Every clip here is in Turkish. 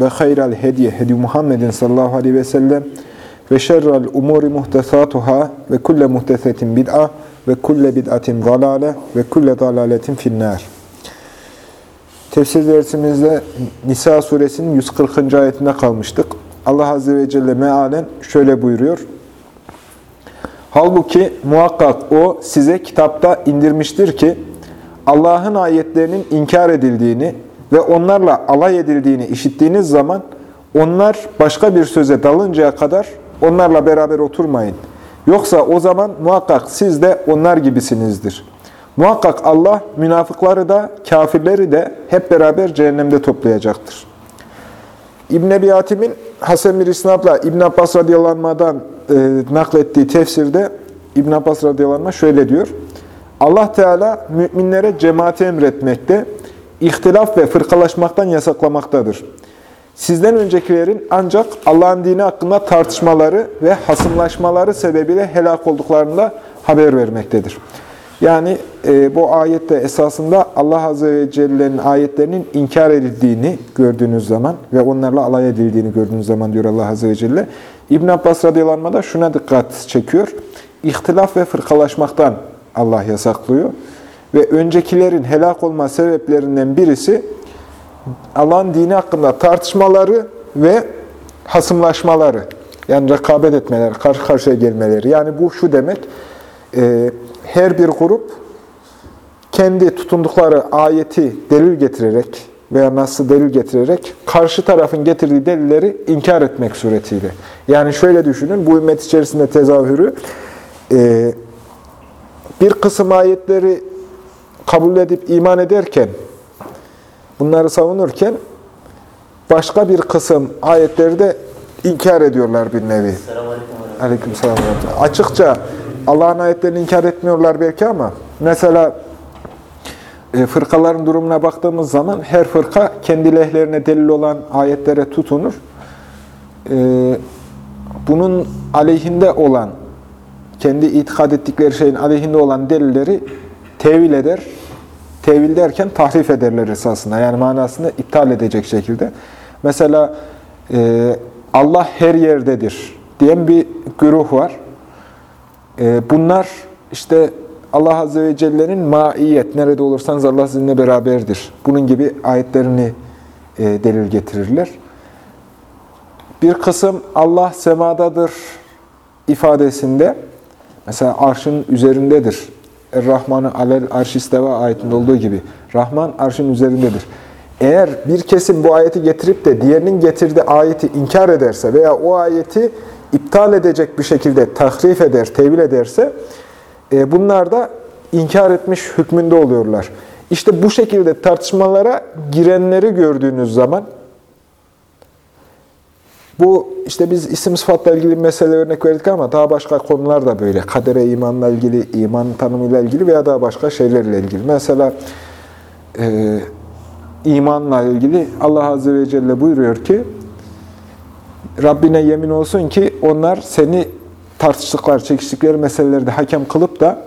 ve hayral hediye hedi Muhammedin sallallahu aleyhi ve sellem ve şerrel umuri muhtesatuhâ ve kulle muhtesetin bid'a ve kulle bid'atin zalale ve kulle zalaletin finnâr. Tefsir dersimizde Nisa suresinin 140. ayetinde kalmıştık. Allah Azze ve Celle mealen şöyle buyuruyor. Halbuki muhakkak o size kitapta indirmiştir ki Allah'ın ayetlerinin inkar edildiğini ve onlarla alay edildiğini işittiğiniz zaman onlar başka bir söze dalıncaya kadar onlarla beraber oturmayın. Yoksa o zaman muhakkak siz de onlar gibisinizdir. Muhakkak Allah münafıkları da kafirleri de hep beraber cehennemde toplayacaktır. İbn Ebi Hatim'in Hasan bir İsnab'la İbn Abbas radıyallahu e, naklettiği tefsirde İbn Abbas radıyallahu şöyle diyor. Allah Teala müminlere cemaati emretmekte, ihtilaf ve fırkalaşmaktan yasaklamaktadır. Sizden öncekilerin ancak Allah'ın dini hakkında tartışmaları ve hasımlaşmaları sebebiyle helak olduklarında haber vermektedir. Yani e, bu ayette esasında Allah Azze ve Celle'nin ayetlerinin inkar edildiğini gördüğünüz zaman ve onlarla alay edildiğini gördüğünüz zaman diyor Allah Azze ve Celle. İbn Abbas radıyallahu da şuna dikkat çekiyor. İhtilaf ve fırkalaşmaktan Allah yasaklıyor. Ve öncekilerin helak olma sebeplerinden birisi Allah'ın dini hakkında tartışmaları ve hasımlaşmaları. Yani rekabet etmeleri, karşı karşıya gelmeleri. Yani bu şu demek, e, her bir grup kendi tutundukları ayeti delil getirerek veya nasıl delil getirerek karşı tarafın getirdiği delilleri inkar etmek suretiyle. Yani şöyle düşünün, bu ümmet içerisinde tezahürü e, bir kısım ayetleri kabul edip iman ederken, bunları savunurken başka bir kısım ayetleri de inkar ediyorlar bir nevi. Aleyküm selam. Açıkça Allah'ın ayetlerini inkar etmiyorlar belki ama mesela e, fırkaların durumuna baktığımız zaman her fırka kendi lehlerine delil olan ayetlere tutunur. E, bunun aleyhinde olan, kendi itikad ettikleri şeyin aleyhinde olan delilleri tevil eder. Tevil derken tahrif ederler esasında. Yani manasını iptal edecek şekilde. Mesela e, Allah her yerdedir diyen bir güruh var. E, bunlar işte Allah Azze ve Celle'nin maiyet, nerede olursanız Allah sizinle beraberdir. Bunun gibi ayetlerini e, delil getirirler. Bir kısım Allah semadadır ifadesinde, mesela arşın üzerindedir. Er-Rahman'ı alel arş isteva ayetinde olduğu gibi. Rahman arşın üzerindedir. Eğer bir kesim bu ayeti getirip de diğerinin getirdiği ayeti inkar ederse veya o ayeti iptal edecek bir şekilde tahrif eder, tevil ederse e, bunlar da inkar etmiş hükmünde oluyorlar. İşte bu şekilde tartışmalara girenleri gördüğünüz zaman bu işte biz isim sıfatla ilgili mesele örnek verdik ama daha başka konular da böyle. Kadere imanla ilgili, iman tanımıyla ilgili veya daha başka şeylerle ilgili. Mesela e, imanla ilgili Allah Azze ve Celle buyuruyor ki Rabbine yemin olsun ki onlar seni tartıştıkları, çekiştikleri meselelerde hakem kılıp da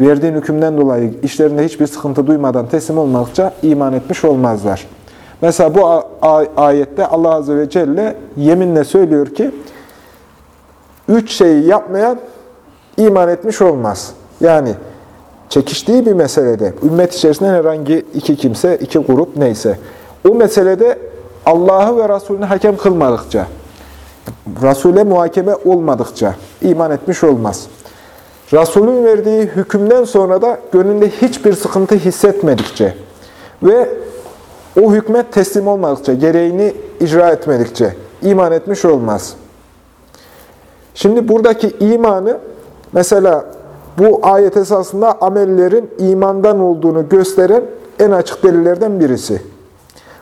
verdiğin hükümden dolayı işlerinde hiçbir sıkıntı duymadan teslim olmadıkça iman etmiş olmazlar. Mesela bu ayette Allah Azze ve Celle yeminle söylüyor ki, üç şeyi yapmayan iman etmiş olmaz. Yani çekiştiği bir meselede, ümmet içerisinde herhangi iki kimse, iki grup neyse, o meselede Allah'ı ve Resulünü hakem kılmadıkça, Resul'e muhakeme olmadıkça iman etmiş olmaz. Resulün verdiği hükümden sonra da gönlünde hiçbir sıkıntı hissetmedikçe ve o hükme teslim olmadıkça, gereğini icra etmedikçe iman etmiş olmaz. Şimdi buradaki imanı mesela bu ayet esasında amellerin imandan olduğunu gösteren en açık delillerden birisi.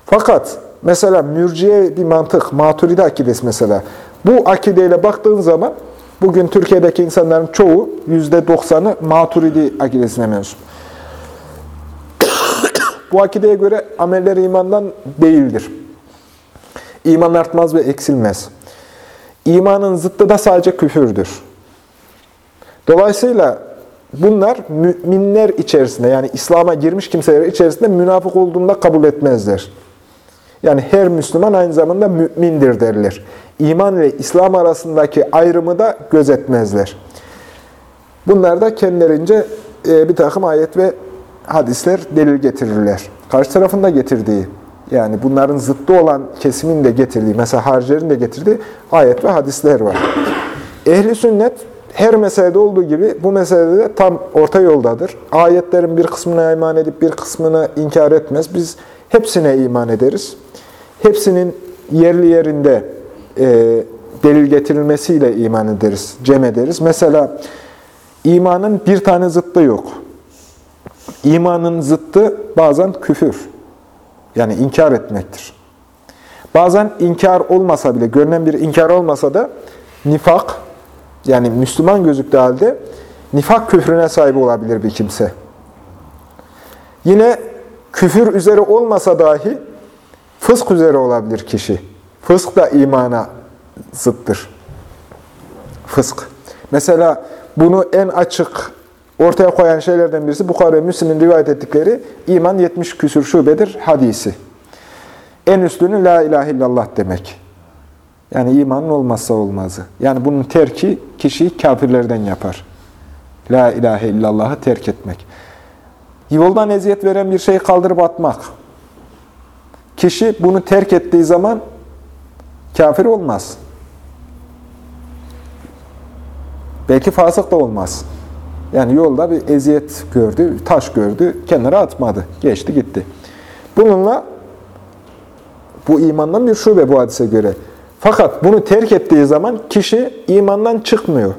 Fakat Mesela mürciye bir mantık, maturidi akidesi mesela. Bu akideyle baktığın zaman bugün Türkiye'deki insanların çoğu %90'ı maturidi akidesine mensup. Bu akideye göre ameller imandan değildir. İman artmaz ve eksilmez. İmanın zıttı da sadece küfürdür. Dolayısıyla bunlar müminler içerisinde yani İslam'a girmiş kimseler içerisinde münafık olduğunda kabul etmezler. Yani her Müslüman aynı zamanda mümindir derler. İman ve İslam arasındaki ayrımı da gözetmezler. Bunlar da kendilerince e, bir takım ayet ve hadisler delil getirirler. Karşı tarafın da getirdiği, yani bunların zıttı olan kesimin de getirdiği, mesela haricilerin de getirdiği ayet ve hadisler var. Ehli sünnet her meselede olduğu gibi bu meselede de tam orta yoldadır. Ayetlerin bir kısmına iman edip bir kısmını inkar etmez. Biz hepsine iman ederiz. Hepsinin yerli yerinde e, delil getirilmesiyle iman ederiz, cem ederiz. Mesela imanın bir tane zıttı yok. İmanın zıttı bazen küfür. Yani inkar etmektir. Bazen inkar olmasa bile, görünen bir inkar olmasa da nifak, yani Müslüman gözüktüğü halde nifak küfrüne sahip olabilir bir kimse. Yine küfür üzere olmasa dahi fısk üzere olabilir kişi. Fısk da imana zıttır. Fısk. Mesela bunu en açık ortaya koyan şeylerden birisi Bukhara ve Müslim'in rivayet ettikleri iman 70 küsür şubedir hadisi. En üstünü la ilahe illallah demek. Yani imanın olmazsa olmazı. Yani bunun terki kişiyi kafirlerden yapar. La ilahe illallah'ı terk etmek. Yoldan eziyet veren bir şeyi kaldırıp atmak. Kişi bunu terk ettiği zaman kafir olmaz. Belki fasık da olmaz. Yani yolda bir eziyet gördü, taş gördü, kenara atmadı. Geçti gitti. Bununla bu imandan bir şube bu hadise göre. Fakat bunu terk ettiği zaman kişi imandan çıkmıyor.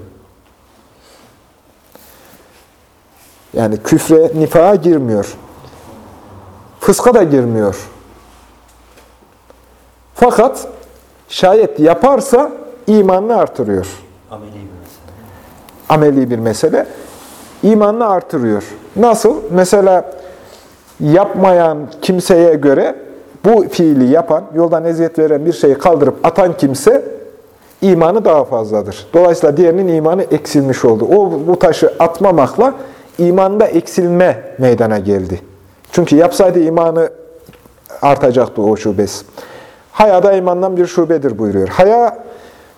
Yani küfre, nifaka girmiyor. Fıska da girmiyor. Fakat şayet yaparsa imanını artırıyor. Ameli bir mesele. Ameli bir mesele. İmanını artırıyor. Nasıl? Mesela yapmayan kimseye göre bu fiili yapan, yoldan eziyet veren bir şeyi kaldırıp atan kimse imanı daha fazladır. Dolayısıyla diğerinin imanı eksilmiş oldu. O bu taşı atmamakla imanda eksilme meydana geldi. Çünkü yapsaydı imanı artacaktı o şubesi. Haya da imandan bir şubedir buyuruyor. Haya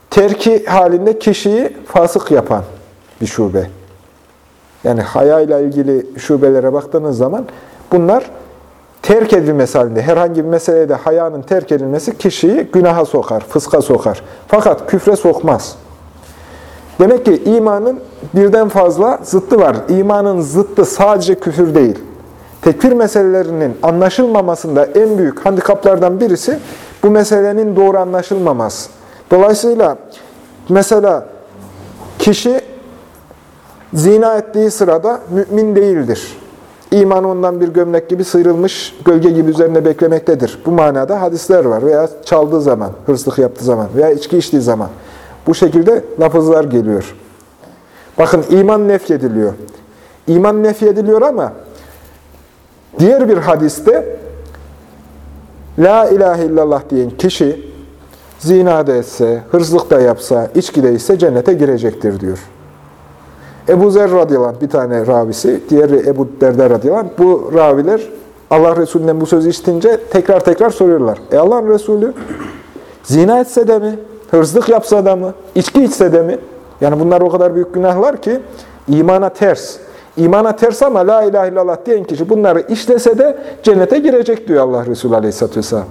terki halinde kişiyi fasık yapan bir şube. Yani haya ile ilgili şubelere baktığınız zaman bunlar terk edilmesi halinde, herhangi bir meselede hayanın terk edilmesi kişiyi günaha sokar, fıska sokar. Fakat küfre sokmaz. Demek ki imanın birden fazla zıttı var. İmanın zıttı sadece küfür değil. Tekfir meselelerinin anlaşılmamasında en büyük handikaplardan birisi bu meselenin doğru anlaşılmaması. Dolayısıyla mesela kişi zina ettiği sırada mümin değildir. İman ondan bir gömlek gibi sıyrılmış, gölge gibi üzerine beklemektedir. Bu manada hadisler var veya çaldığı zaman, hırsızlık yaptığı zaman veya içki içtiği zaman. Bu şekilde lafızlar geliyor. Bakın iman nefyediliyor. İman nefyediliyor ama diğer bir hadiste La ilahe illallah diyen kişi zina da etse, hırsızlık da yapsa, içki de ise cennete girecektir diyor. Ebu Zer radıyallahu anh, bir tane ravisi, diğeri Ebu Derda radıyallahu anh. Bu raviler Allah Resulü'nden bu sözü işitince tekrar tekrar soruyorlar. E Allah'ın Resulü zina etse de mi? Hırsızlık yapsa da mı? İçki içse de mi? Yani bunlar o kadar büyük günahlar ki imana ters. İmana ters ama la ilahe illallah diyen kişi bunları işlese de cennete girecek diyor Allah Resulü Aleyhisselatü Vesselam.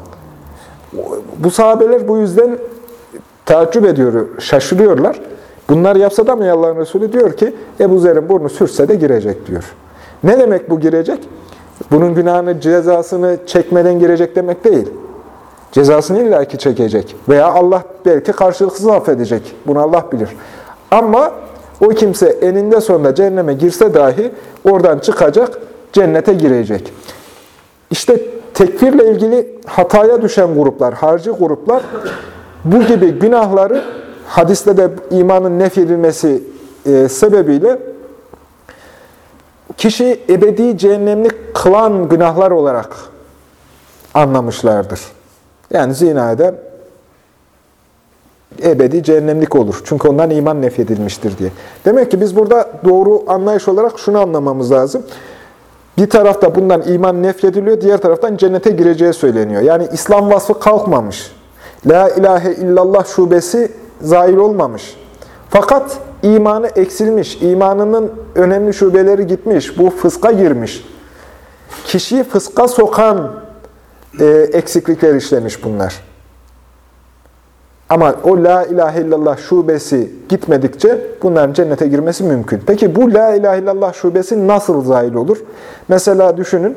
Bu sahabeler bu yüzden taaccüp ediyor, şaşırıyorlar. Bunlar yapsa da mı Allah'ın Resulü diyor ki Ebu Zer'in burnu sürse de girecek diyor. Ne demek bu girecek? Bunun günahını, cezasını çekmeden girecek demek değil. Cezasını illaki çekecek. Veya Allah belki karşılıksız affedecek. Bunu Allah bilir. Ama o kimse eninde sonunda cehenneme girse dahi oradan çıkacak, cennete girecek. İşte tekfirle ilgili hataya düşen gruplar, harcı gruplar bu gibi günahları hadiste de imanın nefyedilmesi e, sebebiyle kişi ebedi cehennemlik kılan günahlar olarak anlamışlardır. Yani zina eden ebedi cehennemlik olur. Çünkü ondan iman nefyedilmiştir diye. Demek ki biz burada doğru anlayış olarak şunu anlamamız lazım. Bir tarafta bundan iman nefyediliyor, diğer taraftan cennete gireceği söyleniyor. Yani İslam vasfı kalkmamış. La ilahe illallah şubesi zahir olmamış. Fakat imanı eksilmiş, imanının önemli şubeleri gitmiş, bu fıska girmiş. Kişiyi fıska sokan e, eksiklikler işlemiş bunlar. Ama o la ilahe illallah şubesi gitmedikçe bunların cennete girmesi mümkün. Peki bu la ilahe illallah şubesi nasıl zahil olur? Mesela düşünün,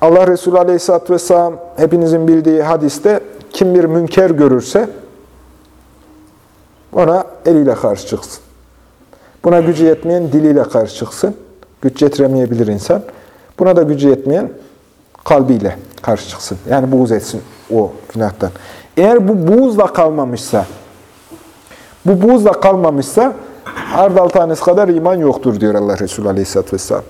Allah Resulü aleyhisselatü vesselam hepinizin bildiği hadiste kim bir münker görürse ona eliyle karşı çıksın. Buna gücü yetmeyen diliyle karşı çıksın. Güç yetiremeyebilir insan. Buna da gücü yetmeyen kalbiyle karşı çıksın. Yani buğz etsin o günahtan. Eğer bu buğzla kalmamışsa, bu buğzla kalmamışsa hardal tanesi kadar iman yoktur diyor Allah Resulü Aleyhisselatü Vesselam.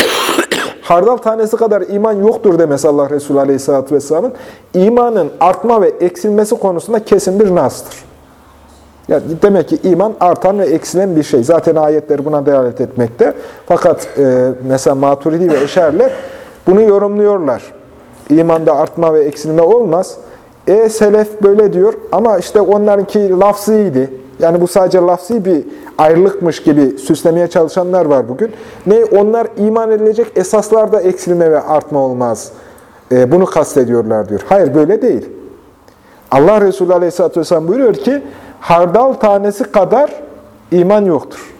hardal tanesi kadar iman yoktur demesi Allah Resulü Aleyhisselatü Vesselam'ın imanın artma ve eksilmesi konusunda kesin bir nastır. Yani demek ki iman artan ve eksilen bir şey. Zaten ayetler buna delalet etmekte. Fakat e, mesela Maturidi ve Eşerler bunu yorumluyorlar. İmanda artma ve eksilme olmaz. E selef böyle diyor ama işte onlarınki lafzıydı. Yani bu sadece lafzi bir ayrılıkmış gibi süslemeye çalışanlar var bugün. Ne? Onlar iman edilecek esaslarda eksilme ve artma olmaz. E, bunu kastediyorlar diyor. Hayır böyle değil. Allah Resulü Aleyhisselatü Vesselam buyuruyor ki hardal tanesi kadar iman yoktur.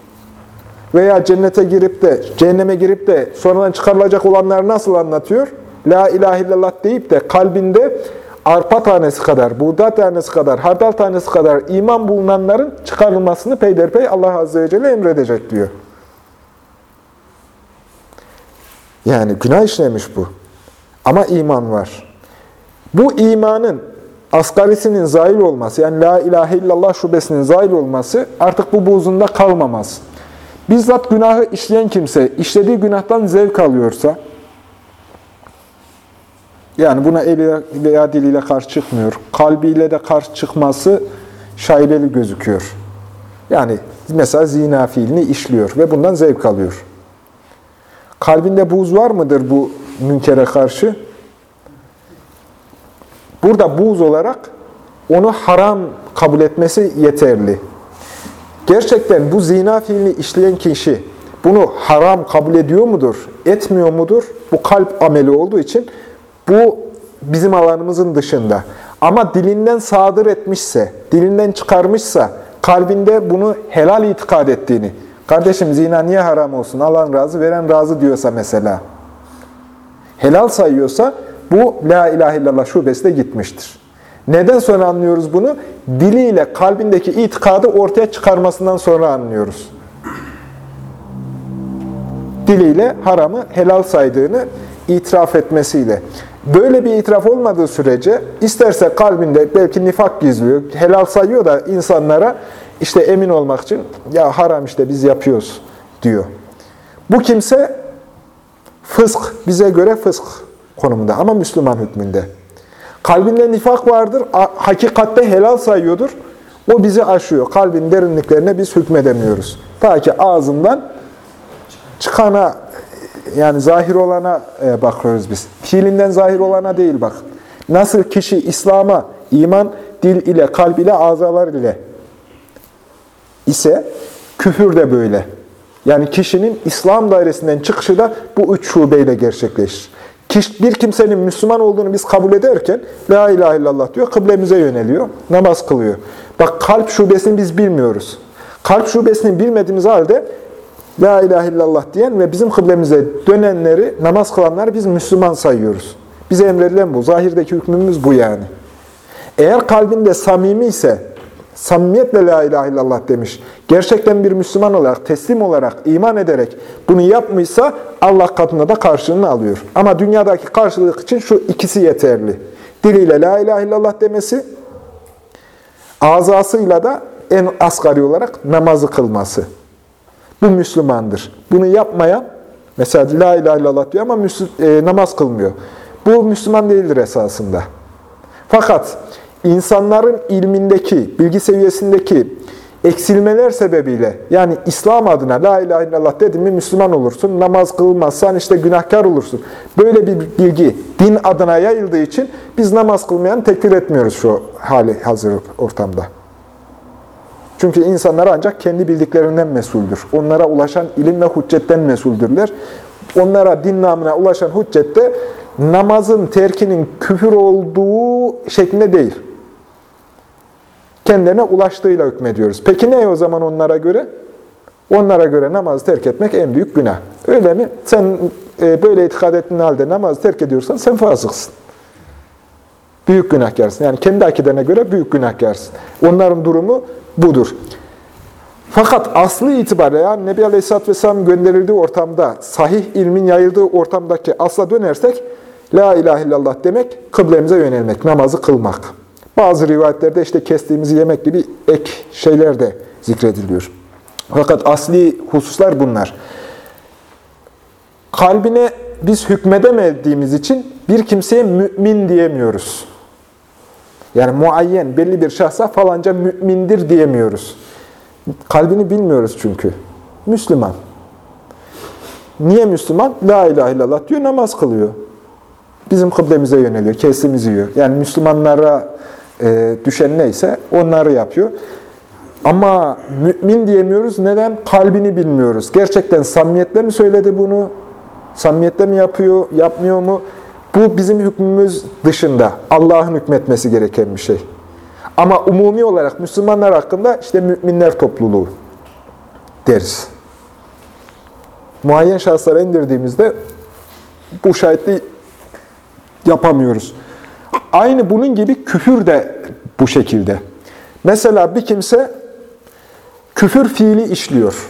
Veya cennete girip de, cehenneme girip de sonradan çıkarılacak olanları nasıl anlatıyor? La ilahe illallah deyip de kalbinde arpa tanesi kadar, buğday tanesi kadar, hardal tanesi kadar iman bulunanların çıkarılmasını peyderpey Allah Azze ve Celle emredecek diyor. Yani günah işlemiş bu. Ama iman var. Bu imanın asgarisinin zahil olması, yani la ilahe illallah şubesinin zahil olması artık bu buzunda kalmamaz. Bizzat günahı işleyen kimse, işlediği günahtan zevk alıyorsa, yani buna eli veya diliyle karşı çıkmıyor, kalbiyle de karşı çıkması şaibeli gözüküyor. Yani mesela zina fiilini işliyor ve bundan zevk alıyor. Kalbinde buz var mıdır bu münkere karşı? Burada buğz olarak onu haram kabul etmesi yeterli. Gerçekten bu zina fiilini işleyen kişi bunu haram kabul ediyor mudur, etmiyor mudur? Bu kalp ameli olduğu için bu bizim alanımızın dışında. Ama dilinden sadır etmişse, dilinden çıkarmışsa, kalbinde bunu helal itikad ettiğini, kardeşim zina niye haram olsun, alan razı, veren razı diyorsa mesela, helal sayıyorsa, bu la ilahe illallah şubesi de gitmiştir. Neden sonra anlıyoruz bunu? Diliyle kalbindeki itikadı ortaya çıkarmasından sonra anlıyoruz. Diliyle haramı helal saydığını itiraf etmesiyle. Böyle bir itiraf olmadığı sürece isterse kalbinde belki nifak gizliyor, helal sayıyor da insanlara işte emin olmak için ya haram işte biz yapıyoruz diyor. Bu kimse fısk, bize göre fısk konumunda ama Müslüman hükmünde. Kalbinde nifak vardır, hakikatte helal sayıyordur. O bizi aşıyor. Kalbin derinliklerine biz hükmedemiyoruz. Ta ki ağzından çıkana, yani zahir olana e, bakıyoruz biz. Fiilinden zahir olana değil bak. Nasıl kişi İslam'a, iman, dil ile, kalb ile, azalar ile ise küfür de böyle. Yani kişinin İslam dairesinden çıkışı da bu üç şubeyle gerçekleşir bir kimsenin Müslüman olduğunu biz kabul ederken La ilahe illallah diyor, kıblemize yöneliyor, namaz kılıyor. Bak kalp şubesini biz bilmiyoruz. Kalp şubesini bilmediğimiz halde La ilahe illallah diyen ve bizim kıblemize dönenleri, namaz kılanları biz Müslüman sayıyoruz. Bize emredilen bu. Zahirdeki hükmümüz bu yani. Eğer kalbinde samimi ise, samimiyetle la ilahe illallah demiş, gerçekten bir Müslüman olarak, teslim olarak, iman ederek bunu yapmışsa Allah katında da karşılığını alıyor. Ama dünyadaki karşılık için şu ikisi yeterli. Diliyle la ilahe illallah demesi, azasıyla da en asgari olarak namazı kılması. Bu Müslümandır. Bunu yapmayan, mesela la ilahe illallah diyor ama Müslü, e, namaz kılmıyor. Bu Müslüman değildir esasında. Fakat insanların ilmindeki, bilgi seviyesindeki eksilmeler sebebiyle, yani İslam adına la ilahe illallah dedin mi Müslüman olursun, namaz kılmazsan işte günahkar olursun. Böyle bir bilgi din adına yayıldığı için biz namaz kılmayanı tekfir etmiyoruz şu hali hazır ortamda. Çünkü insanlar ancak kendi bildiklerinden mesuldür. Onlara ulaşan ilim ve hüccetten mesuldürler. Onlara din namına ulaşan hüccette namazın terkinin küfür olduğu şeklinde değil. Kendilerine ulaştığıyla hükmediyoruz. Peki ne o zaman onlara göre? Onlara göre namazı terk etmek en büyük günah. Öyle mi? Sen e, böyle itikad ettiğin halde namazı terk ediyorsan sen fasıksın. Büyük günahkarsın. Yani kendi akidene göre büyük günahkarsın. Onların durumu budur. Fakat aslı itibariyle yani Nebi Aleyhisselatü Vesselam gönderildiği ortamda, sahih ilmin yayıldığı ortamdaki asla dönersek, La ilahe illallah demek, kıblemize yönelmek, namazı kılmak. Bazı rivayetlerde işte kestiğimizi yemek gibi ek şeyler de zikrediliyor. Fakat asli hususlar bunlar. Kalbine biz hükmedemediğimiz için bir kimseye mümin diyemiyoruz. Yani muayyen, belli bir şahsa falanca mümindir diyemiyoruz. Kalbini bilmiyoruz çünkü. Müslüman. Niye Müslüman? La ilahe illallah diyor, namaz kılıyor. Bizim kıblemize yöneliyor, kesimizi yiyor. Yani Müslümanlara e, düşen neyse onları yapıyor. Ama mümin diyemiyoruz. Neden? Kalbini bilmiyoruz. Gerçekten samimiyetle mi söyledi bunu? Samimiyetle mi yapıyor, yapmıyor mu? Bu bizim hükmümüz dışında. Allah'ın hükmetmesi gereken bir şey. Ama umumi olarak Müslümanlar hakkında işte müminler topluluğu deriz. Muayyen şahıslara indirdiğimizde bu şahitliği yapamıyoruz. Aynı bunun gibi küfür de bu şekilde. Mesela bir kimse küfür fiili işliyor.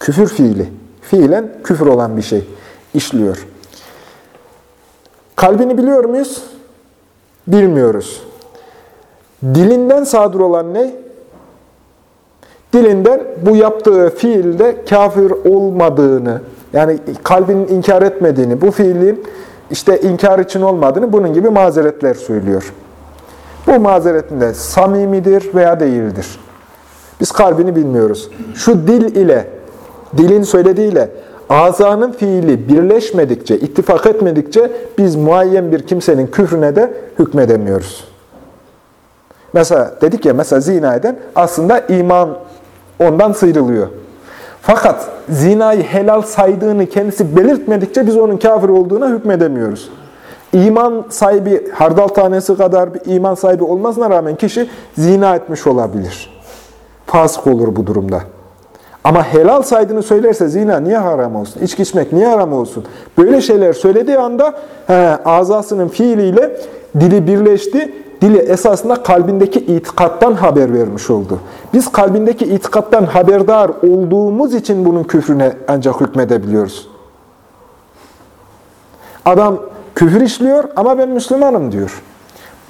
Küfür fiili. Fiilen küfür olan bir şey işliyor. Kalbini biliyor muyuz? Bilmiyoruz. Dilinden sadır olan ne? Dilinden bu yaptığı fiilde kafir olmadığını, yani kalbinin inkar etmediğini, bu fiilin işte inkar için olmadığını bunun gibi mazeretler söylüyor. Bu mazeretinde samimidir veya değildir. Biz kalbini bilmiyoruz. Şu dil ile, dilin söylediğiyle azanın fiili birleşmedikçe, ittifak etmedikçe biz muayyen bir kimsenin küfrüne de hükmedemiyoruz. Mesela dedik ya, mesela zina eden aslında iman ondan sıyrılıyor. Fakat zinayı helal saydığını kendisi belirtmedikçe biz onun kafir olduğuna hükmedemiyoruz. İman sahibi, hardal tanesi kadar bir iman sahibi olmasına rağmen kişi zina etmiş olabilir. Fasık olur bu durumda. Ama helal saydığını söylerse zina niye haram olsun? İçki içmek niye haram olsun? Böyle şeyler söylediği anda he, azasının fiiliyle dili birleşti. Dili esasında kalbindeki itikattan haber vermiş oldu. Biz kalbindeki itikattan haberdar olduğumuz için bunun küfrüne ancak hükmedebiliyoruz. Adam küfür işliyor ama ben Müslümanım diyor.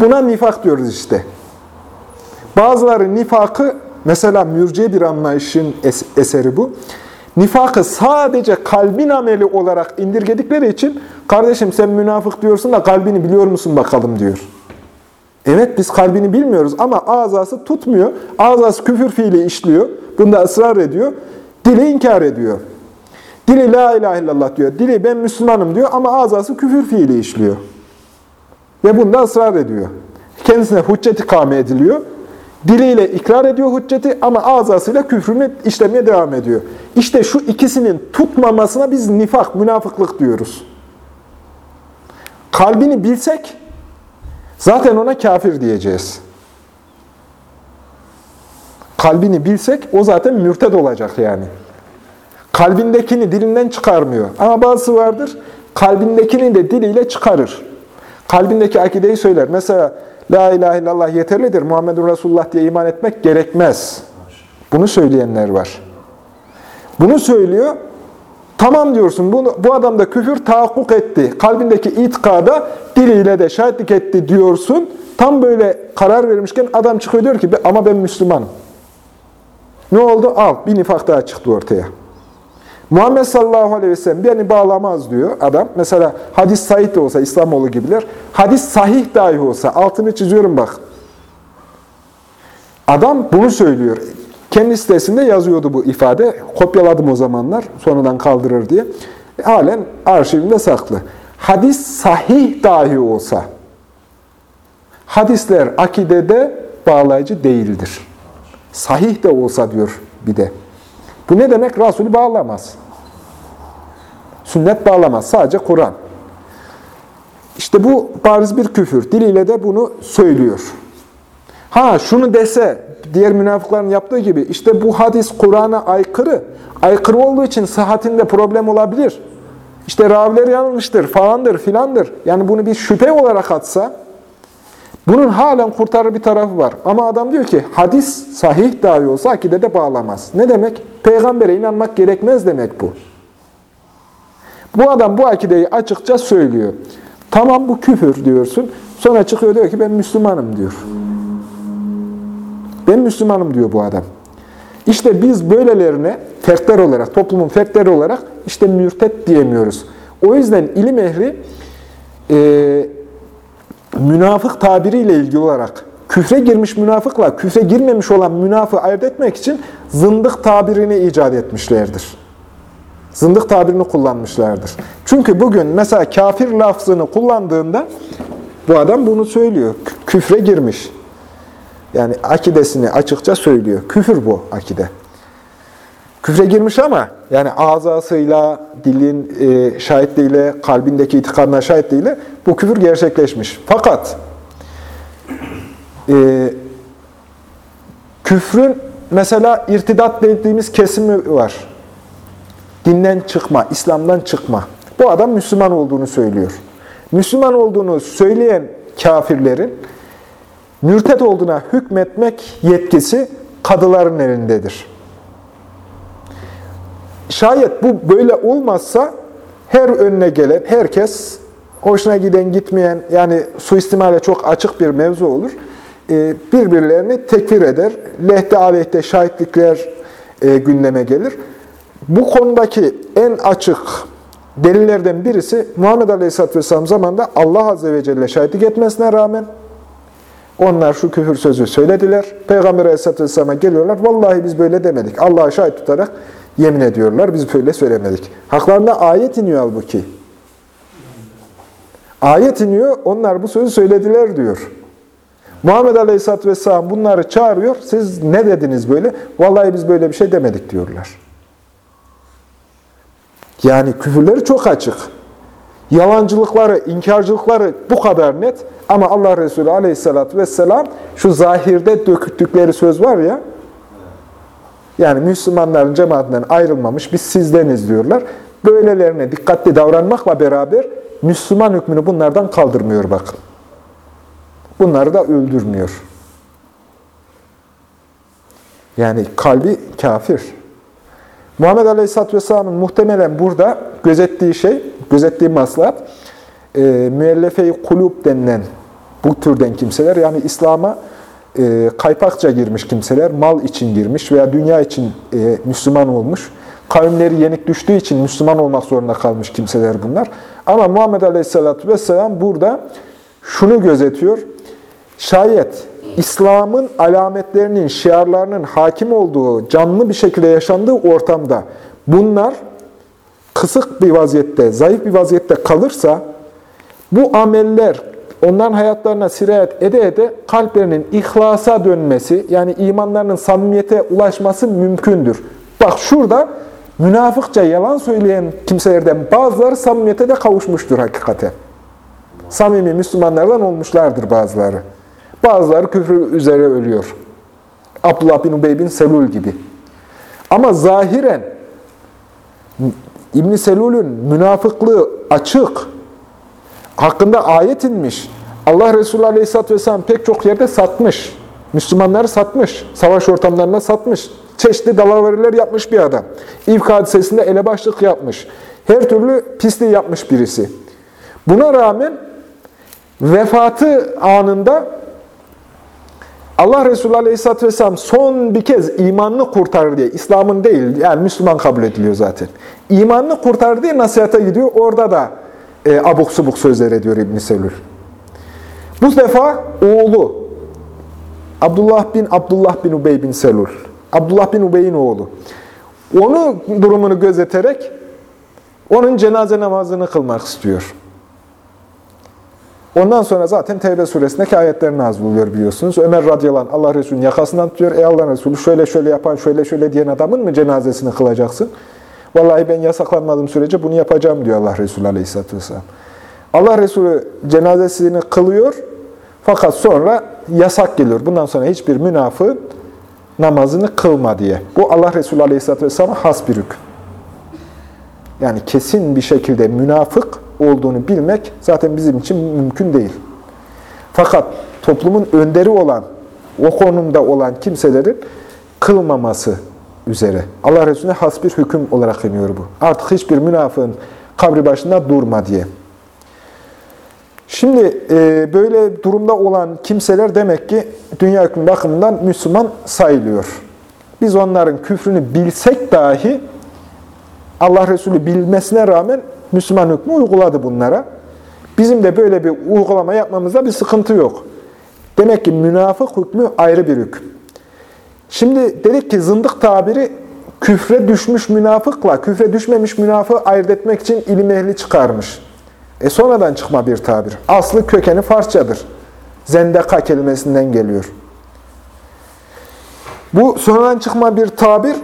Buna nifak diyoruz işte. Bazıları nifakı, mesela mürciye bir anlayışın es eseri bu. Nifakı sadece kalbin ameli olarak indirgedikleri için, kardeşim sen münafık diyorsun da kalbini biliyor musun bakalım diyor. Evet biz kalbini bilmiyoruz ama azası tutmuyor. Azası küfür fiili işliyor. Bunda ısrar ediyor. Dili inkar ediyor. Dili la ilahe illallah diyor. Dili ben Müslümanım diyor ama azası küfür fiili işliyor. Ve bunda ısrar ediyor. Kendisine hüccet ikame ediliyor. Diliyle ikrar ediyor hücceti ama azasıyla küfrünü işlemeye devam ediyor. İşte şu ikisinin tutmamasına biz nifak, münafıklık diyoruz. Kalbini bilsek Zaten ona kafir diyeceğiz. Kalbini bilsek o zaten mürted olacak yani. Kalbindekini dilinden çıkarmıyor. Ama bazısı vardır, kalbindekini de diliyle çıkarır. Kalbindeki akideyi söyler. Mesela La ilahe illallah yeterlidir, Muhammedun Resulullah diye iman etmek gerekmez. Bunu söyleyenler var. Bunu söylüyor, tamam diyorsun, bunu, bu adam da küfür tahakkuk etti, kalbindeki itikada diliyle de şahitlik etti diyorsun. Tam böyle karar vermişken adam çıkıyor diyor ki ama ben Müslümanım. Ne oldu? Al, bir nifak daha çıktı ortaya. Muhammed sallallahu aleyhi ve sellem beni bağlamaz diyor adam. Mesela hadis sahih de olsa, İslamoğlu gibiler. Hadis sahih dahi olsa, altını çiziyorum bak. Adam bunu söylüyor. Kendi sitesinde yazıyordu bu ifade. Kopyaladım o zamanlar, sonradan kaldırır diye. Halen arşivinde saklı. Hadis sahih dahi olsa, hadisler akidede bağlayıcı değildir. Sahih de olsa diyor bir de. Bu ne demek? Resulü bağlamaz. Sünnet bağlamaz. Sadece Kur'an. İşte bu bariz bir küfür. Diliyle de bunu söylüyor. Ha şunu dese, diğer münafıkların yaptığı gibi, işte bu hadis Kur'an'a aykırı. Aykırı olduğu için sıhhatinde problem olabilir. İşte raviler yanılmıştır, falandır, filandır. Yani bunu bir şüphe olarak atsa, bunun halen kurtarır bir tarafı var. Ama adam diyor ki hadis sahih dahi olsa akide de bağlamaz. Ne demek? Peygambere inanmak gerekmez demek bu. Bu adam bu akideyi açıkça söylüyor. Tamam bu küfür diyorsun. Sonra çıkıyor diyor ki ben Müslümanım diyor. Ben Müslümanım diyor bu adam. İşte biz böylelerine fertler olarak, toplumun fertleri olarak işte mürtet diyemiyoruz. O yüzden ilim ehli e, münafık tabiriyle ilgili olarak küfre girmiş münafıkla küfre girmemiş olan münafığı ayırt etmek için zındık tabirini icat etmişlerdir. Zındık tabirini kullanmışlardır. Çünkü bugün mesela kafir lafzını kullandığında bu adam bunu söylüyor. Küfre girmiş. Yani akidesini açıkça söylüyor. Küfür bu akide. Küfre girmiş ama yani azasıyla, dilin e, şahitliğiyle, kalbindeki itikadına şahitliğiyle bu küfür gerçekleşmiş. Fakat e, küfrün mesela irtidat dediğimiz kesimi var. Dinden çıkma, İslam'dan çıkma. Bu adam Müslüman olduğunu söylüyor. Müslüman olduğunu söyleyen kafirlerin mürtet olduğuna hükmetmek yetkisi kadıların elindedir. Şayet bu böyle olmazsa her önüne gelen, herkes hoşuna giden gitmeyen yani suistimale çok açık bir mevzu olur. Ee, birbirlerini tekfir eder. Lehte aleyhte şahitlikler e, gündeme gelir. Bu konudaki en açık delillerden birisi Muhammed Aleyhisselatü Vesselam zamanında Allah Azze ve Celle şahitlik etmesine rağmen onlar şu küfür sözü söylediler. Peygamber Aleyhisselatü Vesselam'a geliyorlar. Vallahi biz böyle demedik. Allah'a şahit tutarak yemin ediyorlar. Biz böyle söylemedik. Haklarında ayet iniyor halbuki. Ayet iniyor. Onlar bu sözü söylediler diyor. Muhammed Aleyhisselatü Vesselam bunları çağırıyor. Siz ne dediniz böyle? Vallahi biz böyle bir şey demedik diyorlar. Yani küfürleri çok açık. Yalancılıkları, inkarcılıkları bu kadar net. Ama Allah Resulü Aleyhisselatü Vesselam şu zahirde döküttükleri söz var ya, yani Müslümanların cemaatinden ayrılmamış, biz sizdeniz diyorlar. Böylelerine dikkatli davranmakla beraber Müslüman hükmünü bunlardan kaldırmıyor bakın. Bunları da öldürmüyor. Yani kalbi kafir. Muhammed Aleyhisselatü Vesselam'ın muhtemelen burada gözettiği şey, gözettiği maslahat, e, müellefe-i kulüp denilen bu türden kimseler, yani İslam'a e, kaypakça girmiş kimseler, mal için girmiş veya dünya için e, Müslüman olmuş, kavimleri yenik düştüğü için Müslüman olmak zorunda kalmış kimseler bunlar. Ama Muhammed Aleyhisselatü Vesselam burada şunu gözetiyor, şayet İslam'ın alametlerinin, şiarlarının hakim olduğu, canlı bir şekilde yaşandığı ortamda bunlar kısık bir vaziyette, zayıf bir vaziyette kalırsa, bu ameller onların hayatlarına sirayet ede ede kalplerinin ihlasa dönmesi, yani imanlarının samimiyete ulaşması mümkündür. Bak şurada münafıkça yalan söyleyen kimselerden bazıları samimiyete de kavuşmuştur hakikaten. Samimi Müslümanlardan olmuşlardır bazıları. Bazıları küfür üzere ölüyor. Abdullah bin Ubey bin Selul gibi. Ama zahiren İbn Selul'ün münafıklığı açık. Hakkında ayet inmiş. Allah Resulü Aleyhisselatü Vesselam pek çok yerde satmış. Müslümanları satmış. Savaş ortamlarına satmış. Çeşitli dalaveriler yapmış bir adam. İlk hadisesinde elebaşlık yapmış. Her türlü pisliği yapmış birisi. Buna rağmen vefatı anında Allah Resulü Aleyhisselatü Vesselam son bir kez imanını kurtarır diye, İslam'ın değil, yani Müslüman kabul ediliyor zaten. İmanını kurtarır diye nasihata gidiyor. Orada da e, abuk subuk sözler ediyor İbn-i Selül. Bu defa oğlu Abdullah bin Abdullah bin Ubey bin Selul. Abdullah bin Ubey'in oğlu. Onu durumunu gözeterek onun cenaze namazını kılmak istiyor. Ondan sonra zaten Tevbe suresindeki ayetler nazil oluyor biliyorsunuz. Ömer radıyallahu anh Allah Resulü'nün yakasından tutuyor. Ey Allah Resulü şöyle şöyle yapan, şöyle şöyle diyen adamın mı cenazesini kılacaksın? Vallahi ben yasaklanmadığım sürece bunu yapacağım diyor Allah Resulü aleyhisselatü vesselam. Allah Resulü cenazesini kılıyor fakat sonra yasak geliyor. Bundan sonra hiçbir münafığın namazını kılma diye. Bu Allah Resulü aleyhisselatü vesselam'a has bir hüküm. Yani kesin bir şekilde münafık olduğunu bilmek zaten bizim için mümkün değil. Fakat toplumun önderi olan, o konumda olan kimselerin kılmaması üzere. Allah Resulüne has bir hüküm olarak iniyor bu. Artık hiçbir münafığın kabri başında durma diye. Şimdi e, böyle durumda olan kimseler demek ki dünya hükmü bakımından Müslüman sayılıyor. Biz onların küfrünü bilsek dahi Allah Resulü bilmesine rağmen Müslüman hükmü uyguladı bunlara. Bizim de böyle bir uygulama yapmamızda bir sıkıntı yok. Demek ki münafık hükmü ayrı bir hüküm. Şimdi dedik ki zındık tabiri küfre düşmüş münafıkla küfre düşmemiş münafığı ayırt etmek için ilim ehli çıkarmış. E sonradan çıkma bir tabir. Aslı kökeni Farsçadır. Zendeka kelimesinden geliyor. Bu sonradan çıkma bir tabir,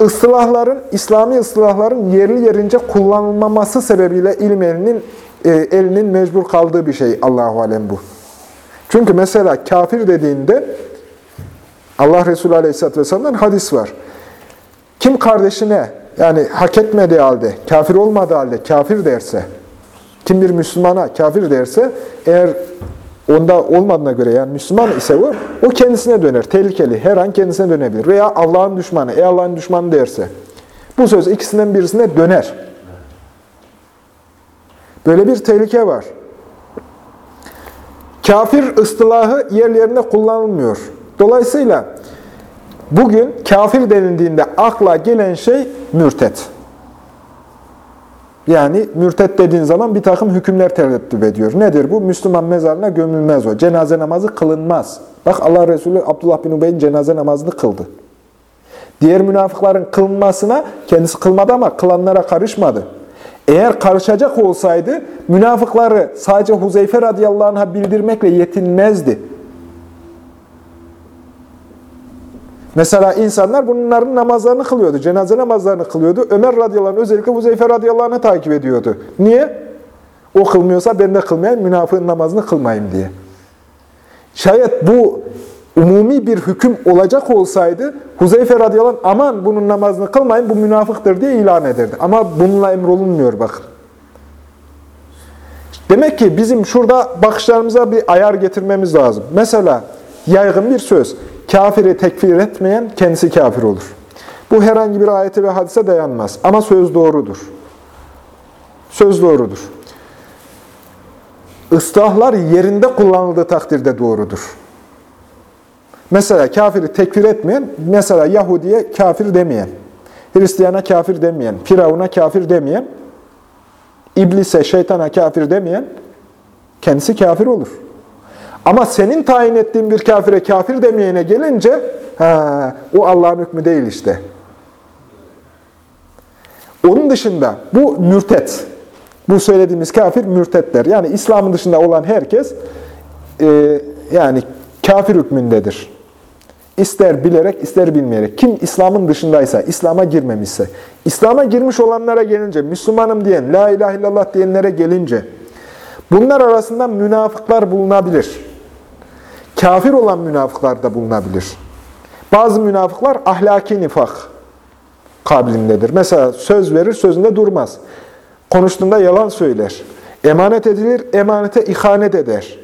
ıslahların, İslami ıslahların yerli yerince kullanılmaması sebebiyle ilim elinin, e, elinin mecbur kaldığı bir şey Allahu Alem bu. Çünkü mesela kafir dediğinde Allah Resulü Aleyhisselatü Vesselam'dan hadis var. Kim kardeşine yani hak etmediği halde, kafir olmadığı halde kafir derse, kim bir Müslümana kafir derse, eğer onda olmadığına göre yani Müslüman ise o, o kendisine döner. Tehlikeli, her an kendisine dönebilir. Veya Allah'ın düşmanı, ey Allah'ın düşmanı derse. Bu söz ikisinden birisine döner. Böyle bir tehlike var. Kafir ıstılahı yerlerinde kullanılmıyor. Dolayısıyla bugün kafir denildiğinde akla gelen şey mürtet. Yani mürtet dediğin zaman bir takım hükümler tereddüt ediyor. Nedir bu? Müslüman mezarına gömülmez o. Cenaze namazı kılınmaz. Bak Allah Resulü Abdullah bin Ubey'in cenaze namazını kıldı. Diğer münafıkların kılınmasına kendisi kılmadı ama kılanlara karışmadı. Eğer karışacak olsaydı münafıkları sadece Huzeyfe radıyallahu anh'a bildirmekle yetinmezdi. Mesela insanlar bunların namazlarını kılıyordu, cenaze namazlarını kılıyordu. Ömer radıyallahu anh özellikle Huzeyfe radıyallahu anh'ı takip ediyordu. Niye? O kılmıyorsa ben de kılmayayım, münafığın namazını kılmayayım diye. Şayet bu umumi bir hüküm olacak olsaydı Huzeyfe radıyallahu anh aman bunun namazını kılmayın bu münafıktır diye ilan ederdi. Ama bununla emrolunmuyor bakın. Demek ki bizim şurada bakışlarımıza bir ayar getirmemiz lazım. Mesela yaygın bir söz. Kafiri tekfir etmeyen kendisi kafir olur. Bu herhangi bir ayete ve hadise dayanmaz. Ama söz doğrudur. Söz doğrudur. Islahlar yerinde kullanıldığı takdirde doğrudur. Mesela kafiri tekfir etmeyen, mesela Yahudi'ye kafir demeyen, Hristiyana kafir demeyen, Firavun'a kafir demeyen, İblise, şeytana kafir demeyen, kendisi kafir olur. Ama senin tayin ettiğin bir kafire kafir demeyene gelince, ha, o Allah'ın hükmü değil işte. Onun dışında bu mürtet, bu söylediğimiz kafir mürtetler. Yani İslam'ın dışında olan herkes, e, yani kafir hükmündedir. İster bilerek, ister bilmeyerek. Kim İslam'ın dışındaysa, İslam'a girmemişse, İslam'a girmiş olanlara gelince, Müslümanım diyen, La ilahe illallah diyenlere gelince, bunlar arasında münafıklar bulunabilir. Kafir olan münafıklar da bulunabilir. Bazı münafıklar ahlaki nifak kabilindedir. Mesela söz verir, sözünde durmaz. Konuştuğunda yalan söyler. Emanet edilir, emanete ihanet eder.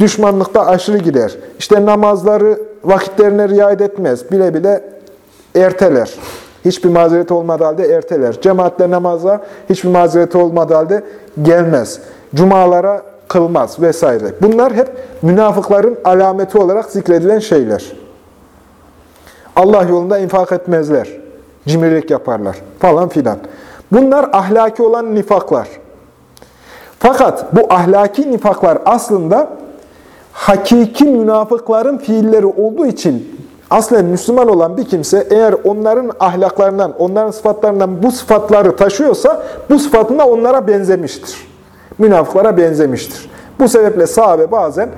Düşmanlıkta aşırı gider. İşte namazları vakitlerine riayet etmez. Bile bile erteler. Hiçbir mazereti olmadığı halde erteler. Cemaatle namaza hiçbir mazereti olmadığı halde gelmez. Cumalara kılmaz vesaire. Bunlar hep münafıkların alameti olarak zikredilen şeyler. Allah yolunda infak etmezler. Cimrilik yaparlar falan filan. Bunlar ahlaki olan nifaklar. Fakat bu ahlaki nifaklar aslında hakiki münafıkların fiilleri olduğu için aslen Müslüman olan bir kimse eğer onların ahlaklarından, onların sıfatlarından bu sıfatları taşıyorsa bu sıfatında onlara benzemiştir. Münafıklara benzemiştir. Bu sebeple sahabe bazen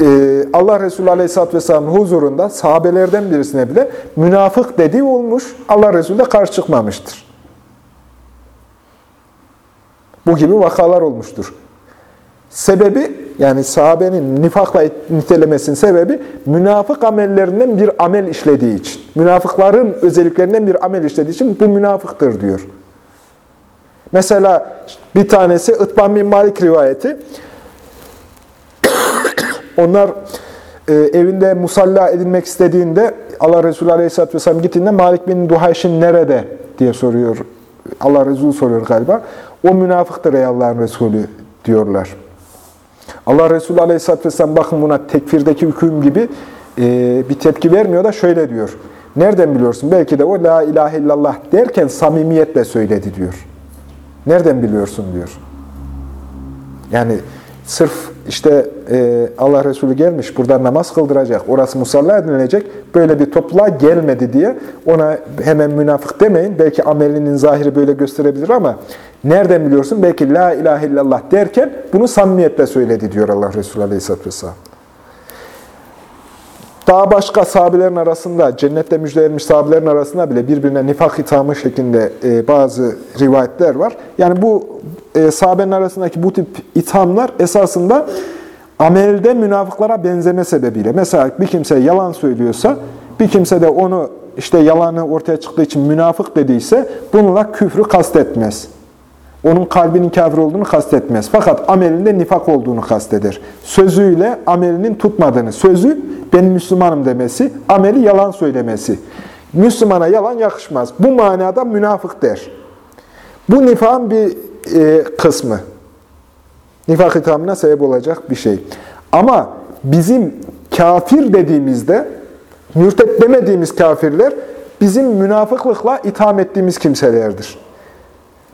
e, Allah Resulü Aleyhisselatü Vesselam'ın huzurunda sahabelerden birisine bile münafık dediği olmuş, Allah Resulü de karşı çıkmamıştır. Bu gibi vakalar olmuştur. Sebebi, yani sahabenin nifakla nitelemesinin sebebi, münafık amellerinden bir amel işlediği için. Münafıkların özelliklerinden bir amel işlediği için bu münafıktır diyor. Mesela bir tanesi Itban bin Malik rivayeti. Onlar e, evinde musalla edilmek istediğinde Allah Resulü Aleyhisselatü Vesselam gittiğinde Malik bin Duhayş'in nerede diye soruyor. Allah Resulü soruyor galiba. O münafıktır ey Allah'ın Resulü diyorlar. Allah Resulü Aleyhisselatü Vesselam bakın buna tekfirdeki hüküm gibi e, bir tepki vermiyor da şöyle diyor. Nereden biliyorsun? Belki de o la ilahe illallah derken samimiyetle söyledi diyor. Nereden biliyorsun diyor. Yani sırf işte e, Allah Resulü gelmiş, burada namaz kıldıracak, orası musalla edilecek, böyle bir topluluğa gelmedi diye ona hemen münafık demeyin. Belki amelinin zahiri böyle gösterebilir ama nereden biliyorsun? Belki la ilahe illallah derken bunu samimiyetle söyledi diyor Allah Resulü Aleyhisselatü Vesselam. Daha başka sahabelerin arasında, cennette müjdelenmiş sahabelerin arasında bile birbirine nifak hitamı şeklinde e, bazı rivayetler var. Yani bu e, sahabenin arasındaki bu tip ithamlar esasında amelde münafıklara benzeme sebebiyle. Mesela bir kimse yalan söylüyorsa, bir kimse de onu işte yalanı ortaya çıktığı için münafık dediyse bununla küfrü kastetmez. Onun kalbinin kafir olduğunu kastetmez. Fakat amelinde nifak olduğunu kasteder. Sözüyle amelinin tutmadığını, sözü ben Müslümanım demesi, ameli yalan söylemesi. Müslümana yalan yakışmaz. Bu manada münafık der. Bu nifakın bir e, kısmı. Nifak hitamına sebep olacak bir şey. Ama bizim kafir dediğimizde, mürtet demediğimiz kafirler, bizim münafıklıkla itham ettiğimiz kimselerdir.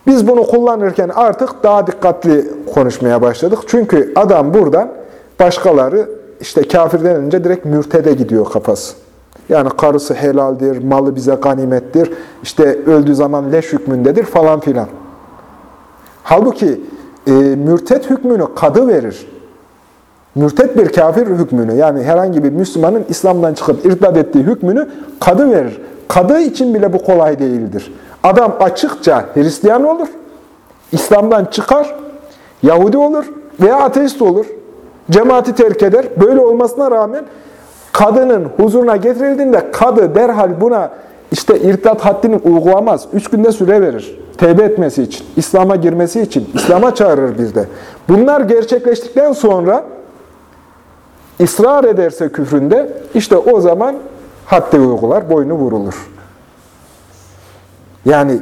Biz bunu kullanırken artık daha dikkatli konuşmaya başladık. Çünkü adam buradan başkaları işte kafir denince direkt mürtede gidiyor kafası. Yani karısı helaldir, malı bize ganimettir, işte öldüğü zaman leş hükmündedir falan filan. Halbuki e, mürtet hükmünü kadı verir. Mürtet bir kafir hükmünü yani herhangi bir Müslümanın İslam'dan çıkıp irtidat ettiği hükmünü kadı verir. Kadı için bile bu kolay değildir. Adam açıkça Hristiyan olur, İslam'dan çıkar, Yahudi olur veya ateist olur. Cemaati terk eder. Böyle olmasına rağmen kadının huzuruna getirildiğinde kadı derhal buna işte irtidat haddini uygulamaz. Üç günde süre verir. Tevbe etmesi için, İslam'a girmesi için, İslam'a çağırır bizde. Bunlar gerçekleştikten sonra ısrar ederse küfründe işte o zaman haddi uygular, boynu vurulur. Yani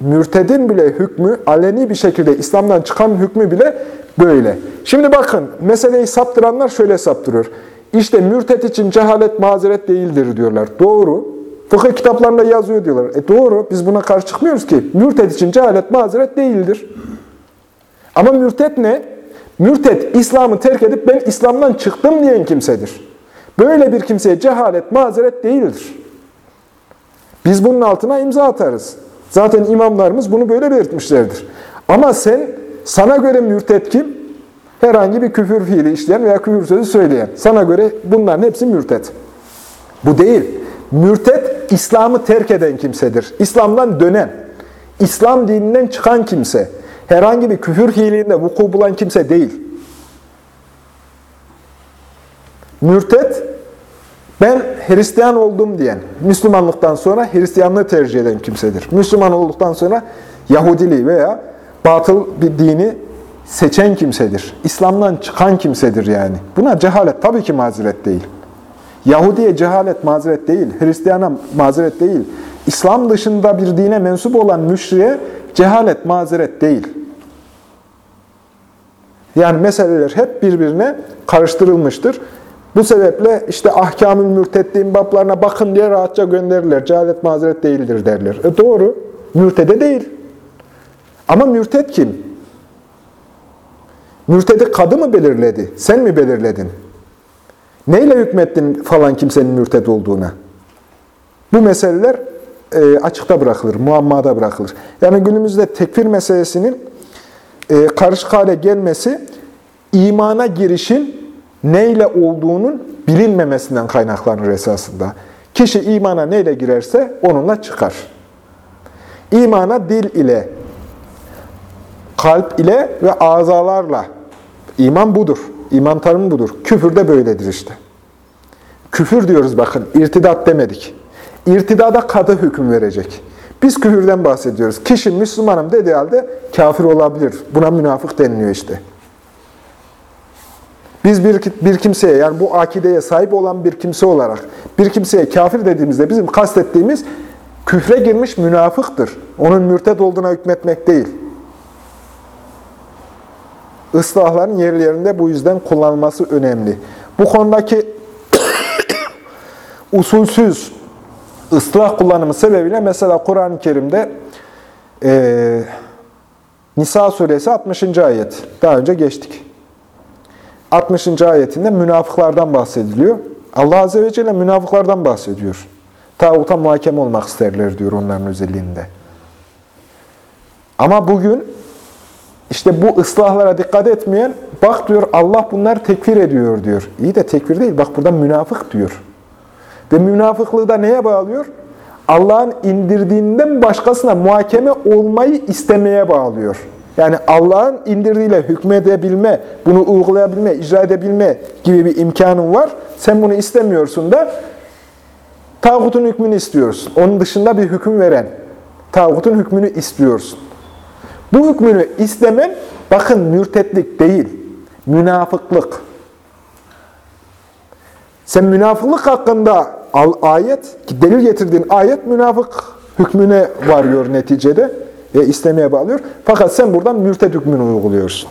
mürtedin bile hükmü, aleni bir şekilde İslam'dan çıkan hükmü bile böyle. Şimdi bakın, meseleyi saptıranlar şöyle saptırıyor. İşte mürtet için cehalet mazeret değildir diyorlar. Doğru. Fıkıh kitaplarında yazıyor diyorlar. E doğru, biz buna karşı çıkmıyoruz ki. Mürtet için cehalet mazeret değildir. Ama mürtet ne? Mürtet, İslam'ı terk edip ben İslam'dan çıktım diyen kimsedir. Böyle bir kimseye cehalet mazeret değildir. Biz bunun altına imza atarız. Zaten imamlarımız bunu böyle belirtmişlerdir. Ama sen, sana göre mürtet kim? Herhangi bir küfür fiili işleyen veya küfür sözü söyleyen. Sana göre bunların hepsi mürtet. Bu değil. Mürtet, İslam'ı terk eden kimsedir. İslam'dan dönen, İslam dininden çıkan kimse. Herhangi bir küfür fiiliğinde vuku bulan kimse değil. Mürtet, ben Hristiyan oldum diyen, Müslümanlıktan sonra Hristiyanlığı tercih eden kimsedir. Müslüman olduktan sonra Yahudiliği veya batıl bir dini seçen kimsedir. İslam'dan çıkan kimsedir yani. Buna cehalet tabii ki mazeret değil. Yahudiye cehalet mazeret değil. Hristiyana mazeret değil. İslam dışında bir dine mensup olan müşriye cehalet mazeret değil. Yani meseleler hep birbirine karıştırılmıştır. Bu sebeple işte ahkamül mürtetliğin bablarına bakın diye rahatça gönderirler. Cehalet mazeret değildir derler. E doğru. Mürtede değil. Ama mürted kim? Mürtedi kadı mı belirledi? Sen mi belirledin? Neyle hükmettin falan kimsenin mürted olduğuna? Bu meseleler e, açıkta bırakılır, muammada bırakılır. Yani günümüzde tekfir meselesinin e, karışık hale gelmesi, imana girişin neyle olduğunun bilinmemesinden kaynaklanır esasında. Kişi imana neyle girerse onunla çıkar. İmana dil ile, kalp ile ve azalarla. İman budur. İman tanımı budur. Küfür de böyledir işte. Küfür diyoruz bakın, irtidat demedik. İrtidada kadı hüküm verecek. Biz küfürden bahsediyoruz. Kişi Müslümanım dediği halde kafir olabilir. Buna münafık deniliyor işte. Biz bir, bir kimseye, yani bu akideye sahip olan bir kimse olarak bir kimseye kafir dediğimizde bizim kastettiğimiz küfre girmiş münafıktır. Onun mürted olduğuna hükmetmek değil. Islahların yerlerinde bu yüzden kullanılması önemli. Bu konudaki usulsüz ıslah kullanımı sebebiyle mesela Kur'an-ı Kerim'de e, Nisa suresi 60. ayet. Daha önce geçtik. 60. ayetinde münafıklardan bahsediliyor. Allah Azze ve Celle münafıklardan bahsediyor. Tağuta muhakeme olmak isterler diyor onların özelliğinde. Ama bugün işte bu ıslahlara dikkat etmeyen, bak diyor Allah bunları tekfir ediyor diyor. İyi de tekfir değil, bak burada münafık diyor. Ve münafıklığı da neye bağlıyor? Allah'ın indirdiğinden başkasına muhakeme olmayı istemeye bağlıyor. Yani Allah'ın indirdiğiyle hükmedebilme, bunu uygulayabilme, icra edebilme gibi bir imkanın var. Sen bunu istemiyorsun da tağutun hükmünü istiyorsun. Onun dışında bir hüküm veren tağutun hükmünü istiyorsun. Bu hükmünü istemen bakın mürtetlik değil, münafıklık. Sen münafıklık hakkında ayet, delil getirdiğin ayet münafık hükmüne varıyor neticede ve istemeye bağlıyor. Fakat sen buradan mürted hükmünü uyguluyorsun.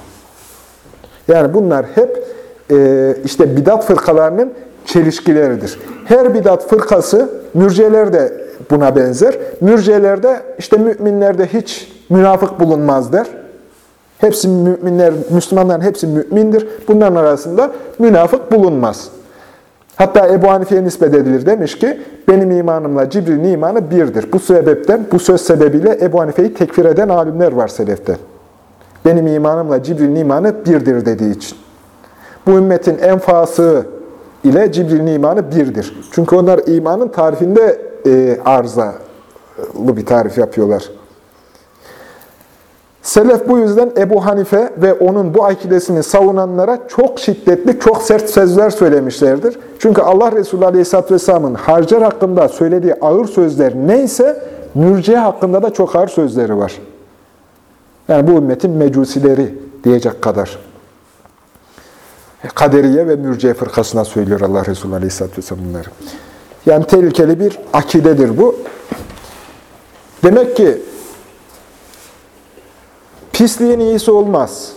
Yani bunlar hep e, işte bidat fırkalarının çelişkileridir. Her bidat fırkası, mürceler de buna benzer. Mürcelerde işte müminlerde hiç münafık bulunmaz der. Hepsi müminler, Müslümanların hepsi mümindir. Bunların arasında münafık bulunmaz. Hatta Ebu Hanife'ye nispet edilir. Demiş ki, benim imanımla Cibril'in imanı birdir. Bu sebepten, bu söz sebebiyle Ebu Hanife'yi tekfir eden alimler var seleften. Benim imanımla Cibril'in imanı birdir dediği için. Bu ümmetin en fasığı ile Cibril'in imanı birdir. Çünkü onlar imanın tarifinde e, arızalı bir tarif yapıyorlar. Selef bu yüzden Ebu Hanife ve onun bu akidesini savunanlara çok şiddetli, çok sert sözler söylemişlerdir. Çünkü Allah Resulü Aleyhisselatü Vesselam'ın harcar hakkında söylediği ağır sözler neyse, mürciye hakkında da çok ağır sözleri var. Yani bu ümmetin mecusileri diyecek kadar. Kaderiye ve mürciye fırkasına söylüyor Allah Resulü Aleyhisselatü Vesselam bunları. Yani tehlikeli bir akidedir bu. Demek ki pisliğin iyisi olmaz.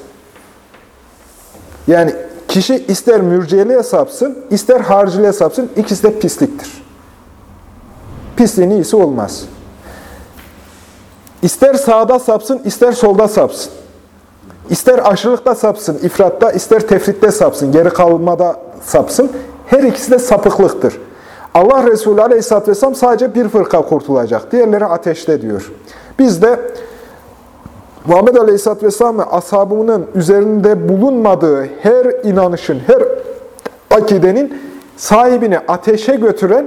Yani kişi ister mürciyeliğe sapsın, ister harciliğe sapsın, ikisi de pisliktir. Pisliğin iyisi olmaz. İster sağda sapsın, ister solda sapsın. İster aşırılıkta sapsın, ifratta, ister tefritte sapsın, geri kalmada sapsın. Her ikisi de sapıklıktır. Allah Resulü Aleyhisselatü Vesselam sadece bir fırka kurtulacak. Diğerleri ateşte diyor. Biz de Muhammed Aleyhisselatü Vesselam ve ashabının üzerinde bulunmadığı her inanışın, her akidenin sahibini ateşe götüren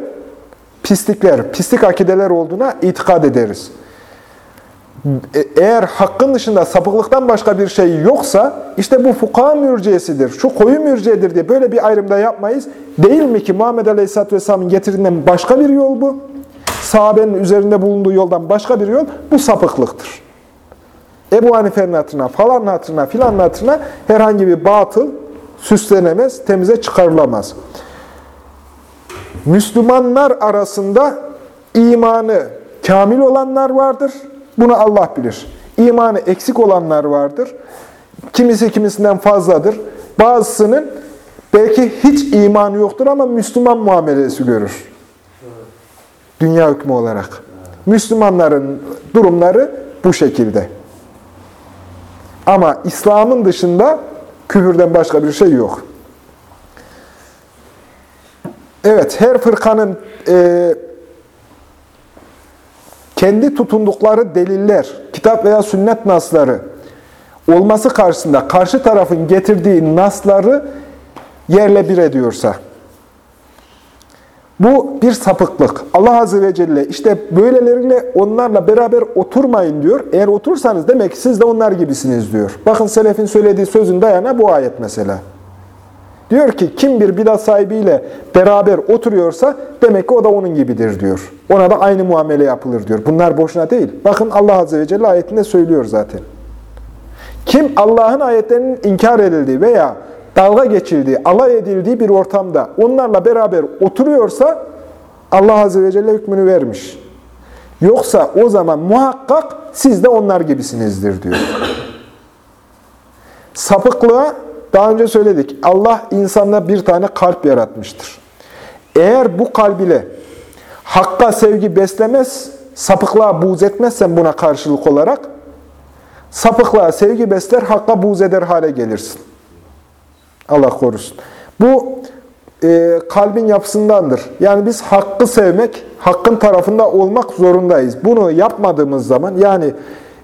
pislikler, pislik akideler olduğuna itikad ederiz. E, eğer hakkın dışında sapıklıktan başka bir şey yoksa işte bu fukaha mürciyesidir, şu koyu mürciyedir diye böyle bir ayrımda yapmayız. Değil mi ki Muhammed Aleyhisselatü Vesselam'ın getirdiğinden başka bir yol bu? Sahabenin üzerinde bulunduğu yoldan başka bir yol bu sapıklıktır. Ebu Hanife'nin hatırına, falan hatırına, filan hatırına herhangi bir batıl süslenemez, temize çıkarılamaz. Müslümanlar arasında imanı kamil olanlar vardır. Bunu Allah bilir. İmanı eksik olanlar vardır. Kimisi kimisinden fazladır. Bazısının belki hiç imanı yoktur ama Müslüman muamelesi görür. Dünya hükmü olarak. Müslümanların durumları bu şekilde. Ama İslam'ın dışında küfürden başka bir şey yok. Evet, her fırkanın e, kendi tutundukları deliller, kitap veya sünnet nasları olması karşısında karşı tarafın getirdiği nasları yerle bir ediyorsa, bu bir sapıklık. Allah Azze ve Celle işte böyleleriyle onlarla beraber oturmayın diyor. Eğer otursanız demek ki siz de onlar gibisiniz diyor. Bakın Selef'in söylediği sözün dayana bu ayet mesela. Diyor ki kim bir bidat sahibiyle beraber oturuyorsa demek ki o da onun gibidir diyor. Ona da aynı muamele yapılır diyor. Bunlar boşuna değil. Bakın Allah Azze ve Celle ayetinde söylüyor zaten. Kim Allah'ın ayetlerinin inkar edildiği veya dalga geçildiği, alay edildiği bir ortamda onlarla beraber oturuyorsa Allah Azze ve Celle hükmünü vermiş. Yoksa o zaman muhakkak siz de onlar gibisinizdir diyor. Sapıklığa daha önce söyledik. Allah insanda bir tane kalp yaratmıştır. Eğer bu kalb ile hakka sevgi beslemez, sapıklığa buğz etmezsen buna karşılık olarak sapıklığa sevgi besler, hakka buğz eder hale gelirsin. Allah korusun. Bu e, kalbin yapısındandır. Yani biz hakkı sevmek, hakkın tarafında olmak zorundayız. Bunu yapmadığımız zaman, yani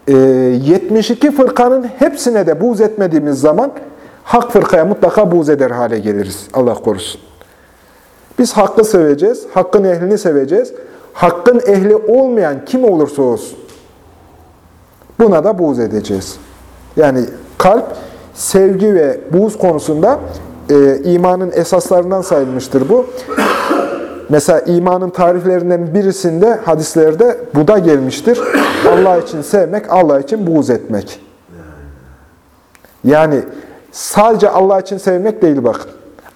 e, 72 fırkanın hepsine de buğz etmediğimiz zaman, hak fırkaya mutlaka buğz eder hale geliriz. Allah korusun. Biz hakkı seveceğiz, hakkın ehlini seveceğiz. Hakkın ehli olmayan kim olursa olsun, buna da buğz edeceğiz. Yani kalp, sevgi ve buğz konusunda e, imanın esaslarından sayılmıştır bu. Mesela imanın tariflerinden birisinde hadislerde bu da gelmiştir. Allah için sevmek, Allah için buğz etmek. Yani sadece Allah için sevmek değil bak.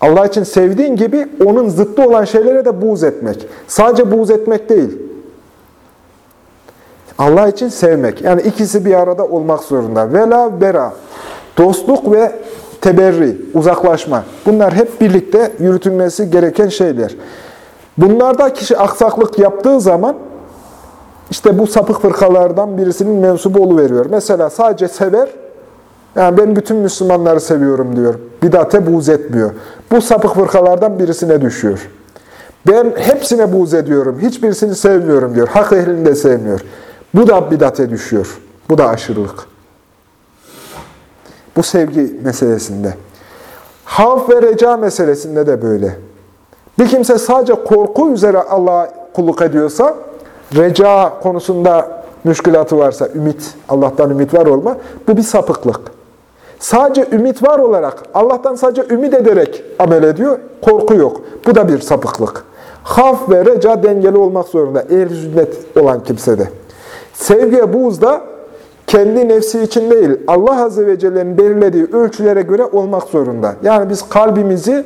Allah için sevdiğin gibi onun zıttı olan şeylere de buğz etmek. Sadece buğz etmek değil. Allah için sevmek. Yani ikisi bir arada olmak zorunda. Vela bera. Dostluk ve teberri, uzaklaşma. Bunlar hep birlikte yürütülmesi gereken şeyler. Bunlarda kişi aksaklık yaptığı zaman işte bu sapık fırkalardan birisinin mensubu veriyor. Mesela sadece sever, yani ben bütün Müslümanları seviyorum diyor. Bidate buğz etmiyor. Bu sapık fırkalardan birisine düşüyor. Ben hepsine buğz ediyorum, hiçbirisini sevmiyorum diyor. Hak ehlini de sevmiyor. Bu da bidate düşüyor. Bu da aşırılık. Bu sevgi meselesinde. Havf ve reca meselesinde de böyle. Bir kimse sadece korku üzere Allah'a kulluk ediyorsa, reca konusunda müşkülatı varsa, ümit, Allah'tan ümit var olma, bu bir sapıklık. Sadece ümit var olarak, Allah'tan sadece ümit ederek amel ediyor, korku yok. Bu da bir sapıklık. Haf ve reca dengeli olmak zorunda, ehl sünnet olan kimsede. Sevgi buğz da kendi nefsi için değil, Allah Azze ve Celle'nin belirlediği ölçülere göre olmak zorunda. Yani biz kalbimizi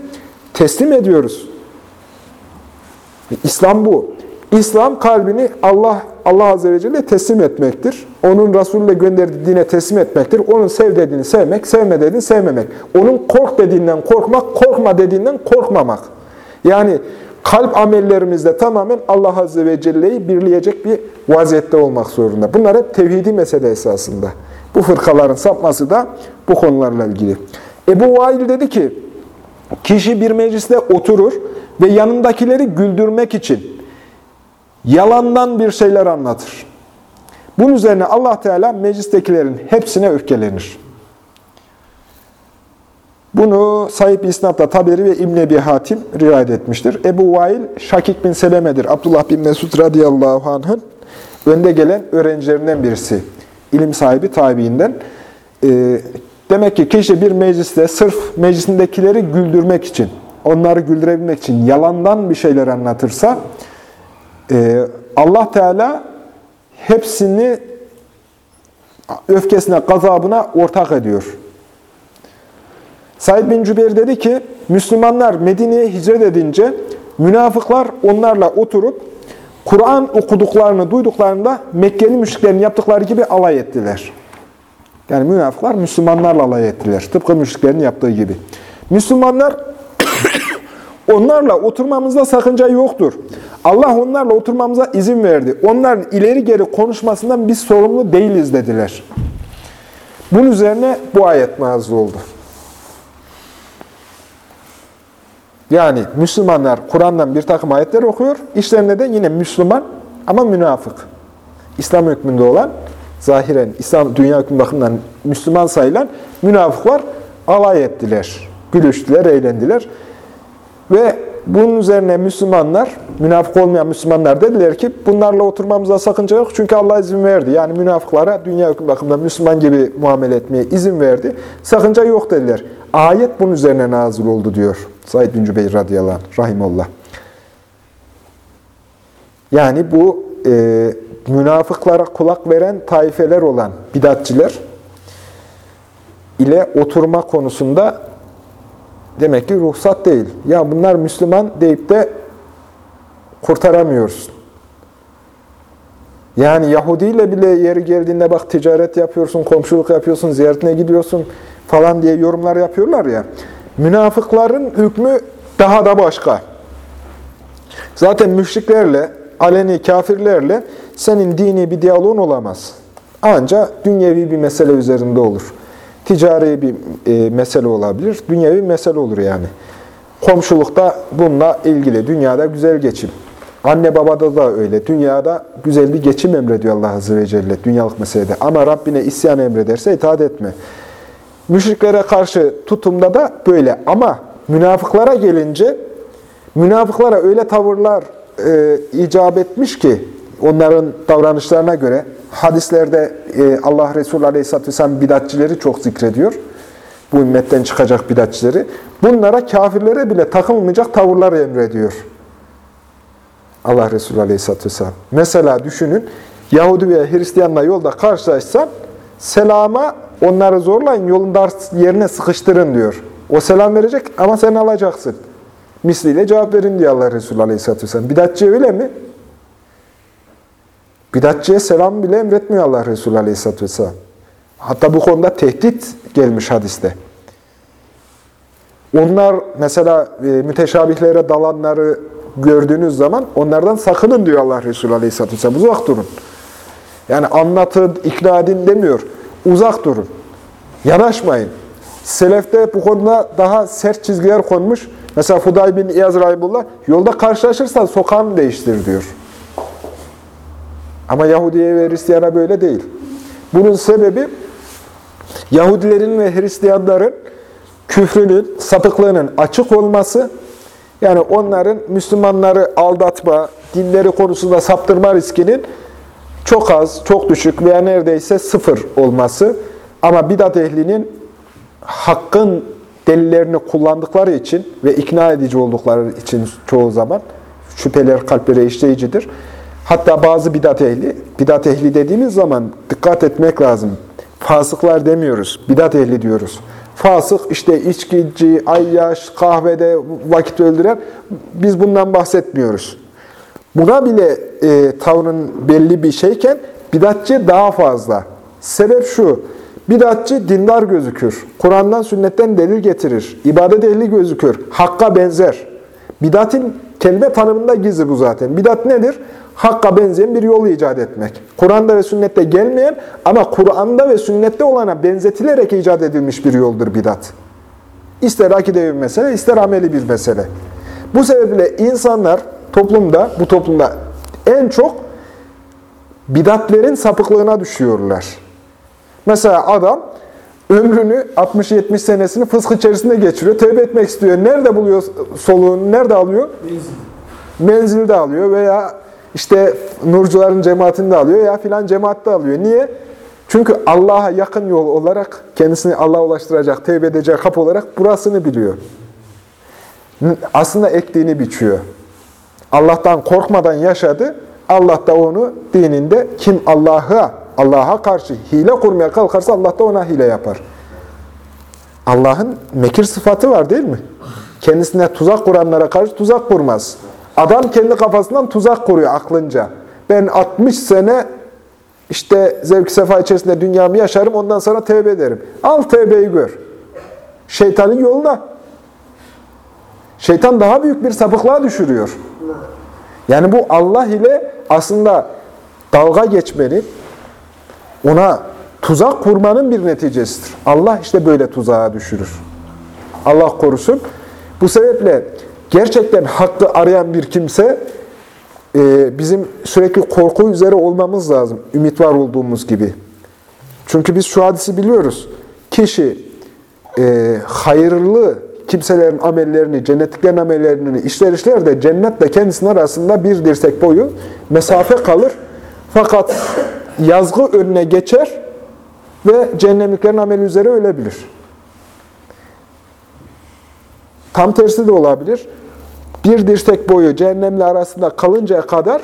teslim ediyoruz. İslam bu. İslam kalbini Allah Allah Azze ve Celle teslim etmektir. Onun Resulü'yle gönderdiği dine teslim etmektir. Onun sev dediğini sevmek, sevme dediğini sevmemek. Onun kork dediğinden korkmak, korkma dediğinden korkmamak. Yani kalp amellerimizde tamamen Allah Azze ve Celle'yi birleyecek bir vaziyette olmak zorunda. Bunlar hep tevhidi mesele esasında. Bu fırkaların sapması da bu konularla ilgili. Ebu Vail dedi ki, kişi bir mecliste oturur ve yanındakileri güldürmek için yalandan bir şeyler anlatır. Bunun üzerine Allah Teala meclistekilerin hepsine öfkelenir. Bunu sahip isnatla Taberi ve İbn Ebi Hatim rivayet etmiştir. Ebu Vail Şakik bin Seleme'dir. Abdullah bin Mesud radıyallahu anh'ın önde gelen öğrencilerinden birisi. İlim sahibi tabiinden. E, demek ki kişi bir mecliste sırf meclisindekileri güldürmek için, onları güldürebilmek için yalandan bir şeyler anlatırsa e, Allah Teala hepsini öfkesine, gazabına ortak ediyor. Said bin Cübeyr dedi ki, Müslümanlar Medine'ye hicret edince münafıklar onlarla oturup Kur'an okuduklarını duyduklarında Mekkeli müşriklerin yaptıkları gibi alay ettiler. Yani münafıklar Müslümanlarla alay ettiler. Tıpkı müşriklerin yaptığı gibi. Müslümanlar onlarla oturmamızda sakınca yoktur. Allah onlarla oturmamıza izin verdi. Onların ileri geri konuşmasından biz sorumlu değiliz dediler. Bunun üzerine bu ayet nazil oldu. Yani Müslümanlar Kur'an'dan bir takım ayetler okuyor. İşlerinde de yine Müslüman ama münafık. İslam hükmünde olan, zahiren İslam dünya hükmü bakımından Müslüman sayılan münafıklar alay ettiler, gülüştüler, eğlendiler. Ve bunun üzerine Müslümanlar, münafık olmayan Müslümanlar dediler ki bunlarla oturmamıza sakınca yok çünkü Allah izin verdi. Yani münafıklara dünya bakımından Müslüman gibi muamele etmeye izin verdi. Sakınca yok dediler. Ayet bunun üzerine nazil oldu diyor Said bin Cübeyr radıyallahu anh, rahimullah. Yani bu e, münafıklara kulak veren taifeler olan bidatçiler ile oturma konusunda demek ki ruhsat değil. Ya bunlar Müslüman deyip de kurtaramıyorsun. Yani Yahudi ile bile yeri geldiğinde bak ticaret yapıyorsun, komşuluk yapıyorsun, ziyaretine gidiyorsun falan diye yorumlar yapıyorlar ya. Münafıkların hükmü daha da başka. Zaten müşriklerle, aleni kafirlerle senin dini bir diyaloğun olamaz. Ancak dünyevi bir mesele üzerinde olur. Ticari bir e, mesele olabilir, dünyevi bir mesele olur yani. Komşulukta bununla ilgili, dünyada güzel geçim. Anne babada da öyle. Dünyada güzel bir geçim emrediyor Allah Azze ve Celle dünyalık meselede. Ama Rabbine isyan emrederse itaat etme. Müşriklere karşı tutumda da böyle. Ama münafıklara gelince, münafıklara öyle tavırlar e, icap etmiş ki, onların davranışlarına göre, hadislerde e, Allah Resulü Aleyhisselatü Vesselam bidatçileri çok zikrediyor. Bu ümmetten çıkacak bidatçileri. Bunlara, kafirlere bile takılmayacak tavırlar emrediyor. Allah Resulü Aleyhisselatü Vesselam. Mesela düşünün, Yahudi veya Hristiyanla yolda karşılaşsan, selama onları zorlayın, yolun dar yerine sıkıştırın diyor. O selam verecek ama sen alacaksın. Misliyle cevap verin diyor Allah Resulü Aleyhisselatü Vesselam. Bidatçı öyle mi? Bidatçıya selam bile emretmiyor Allah Resulü Aleyhisselatü Vesselam. Hatta bu konuda tehdit gelmiş hadiste. Onlar mesela e, müteşabihlere dalanları gördüğünüz zaman onlardan sakının diyor Allah Resulü Aleyhisselatü Vesselam. Uzak durun. Yani anlatın, ikna edin demiyor. Uzak durun. Yanaşmayın. Selefte bu konuda daha sert çizgiler konmuş. Mesela Fuday bin İyaz Rahimullah, yolda karşılaşırsan sokağını değiştir diyor. Ama Yahudiye ve Hristiyana böyle değil. Bunun sebebi Yahudilerin ve Hristiyanların küfrünün, sapıklığının açık olması, yani onların Müslümanları aldatma, dinleri konusunda saptırma riskinin çok az, çok düşük veya neredeyse sıfır olması. Ama bidat ehlinin hakkın delillerini kullandıkları için ve ikna edici oldukları için çoğu zaman şüpheler kalplere işleyicidir. Hatta bazı bidat ehli, bidat ehli dediğimiz zaman dikkat etmek lazım. Fasıklar demiyoruz, bidat ehli diyoruz. Fasık işte içkici, ayyaş, kahvede vakit öldüren, biz bundan bahsetmiyoruz. Buna bile e, tavrın belli bir şeyken bidatçı daha fazla. Sebep şu, bidatçı dindar gözükür. Kur'an'dan, sünnetten delil getirir. İbadet ehli gözükür. Hakka benzer. Bidatın kelime tanımında gizli bu zaten. Bidat nedir? Hakka benzeyen bir yolu icat etmek. Kur'an'da ve sünnette gelmeyen ama Kur'an'da ve sünnette olana benzetilerek icat edilmiş bir yoldur bidat. İster akidevi bir mesele, ister ameli bir mesele. Bu sebeple insanlar toplumda, bu toplumda en çok bidatlerin sapıklığına düşüyorlar. Mesela adam ömrünü 60-70 senesini fısk içerisinde geçiriyor. Tevbe etmek istiyor. Nerede buluyor soluğunu? Nerede alıyor? Menzil. Menzilde alıyor veya işte nurcuların cemaatinde alıyor ya filan cemaatte alıyor. Niye? Çünkü Allah'a yakın yol olarak kendisini Allah'a ulaştıracak, tevbe edecek kapı olarak burasını biliyor. Aslında ektiğini biçiyor. Allah'tan korkmadan yaşadı. Allah da onu dininde kim Allah'a Allah'a karşı hile kurmaya kalkarsa Allah da ona hile yapar. Allah'ın mekir sıfatı var değil mi? Kendisine tuzak kuranlara karşı tuzak kurmaz. Adam kendi kafasından tuzak kuruyor aklınca. Ben 60 sene işte zevk sefa içerisinde dünyamı yaşarım ondan sonra tevbe ederim. Al tevbeyi gör. Şeytanın yoluna. Şeytan daha büyük bir sapıklığa düşürüyor. Yani bu Allah ile aslında dalga geçmenin, ona tuzak kurmanın bir neticesidir. Allah işte böyle tuzağa düşürür. Allah korusun. Bu sebeple gerçekten hakkı arayan bir kimse e, bizim sürekli korku üzere olmamız lazım. Ümit var olduğumuz gibi. Çünkü biz şu hadisi biliyoruz. Kişi e, hayırlı kimselerin amellerini, cennetliklerin amellerini işler işler de cennetle kendisinin arasında bir dirsek boyu mesafe kalır. Fakat yazgı önüne geçer ve cehennemliklerin ameli üzere ölebilir. Tam tersi de olabilir. Bir dirsek boyu cehennemle arasında kalıncaya kadar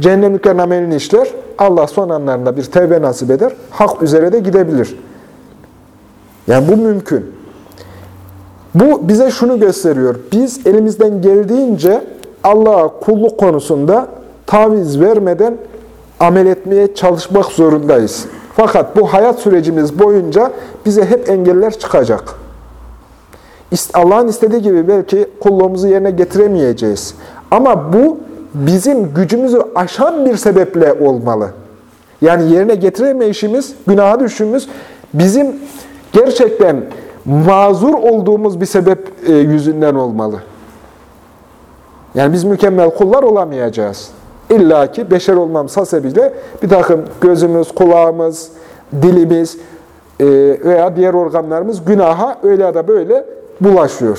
cehennemliklerin amelini işler. Allah son anlarında bir tevbe nasip eder. Hak üzere de gidebilir. Yani bu mümkün. Bu bize şunu gösteriyor. Biz elimizden geldiğince Allah'a kulluk konusunda taviz vermeden amel etmeye çalışmak zorundayız. Fakat bu hayat sürecimiz boyunca bize hep engeller çıkacak. Allah'ın istediği gibi belki kulluğumuzu yerine getiremeyeceğiz. Ama bu bizim gücümüzü aşan bir sebeple olmalı. Yani yerine getiremeyişimiz, günaha düşüşümüz bizim gerçekten mazur olduğumuz bir sebep e, yüzünden olmalı. Yani biz mükemmel kullar olamayacağız. İlla ki beşer olmamız hasebiyle bir takım gözümüz, kulağımız, dilimiz e, veya diğer organlarımız günaha öyle ya da böyle bulaşıyor.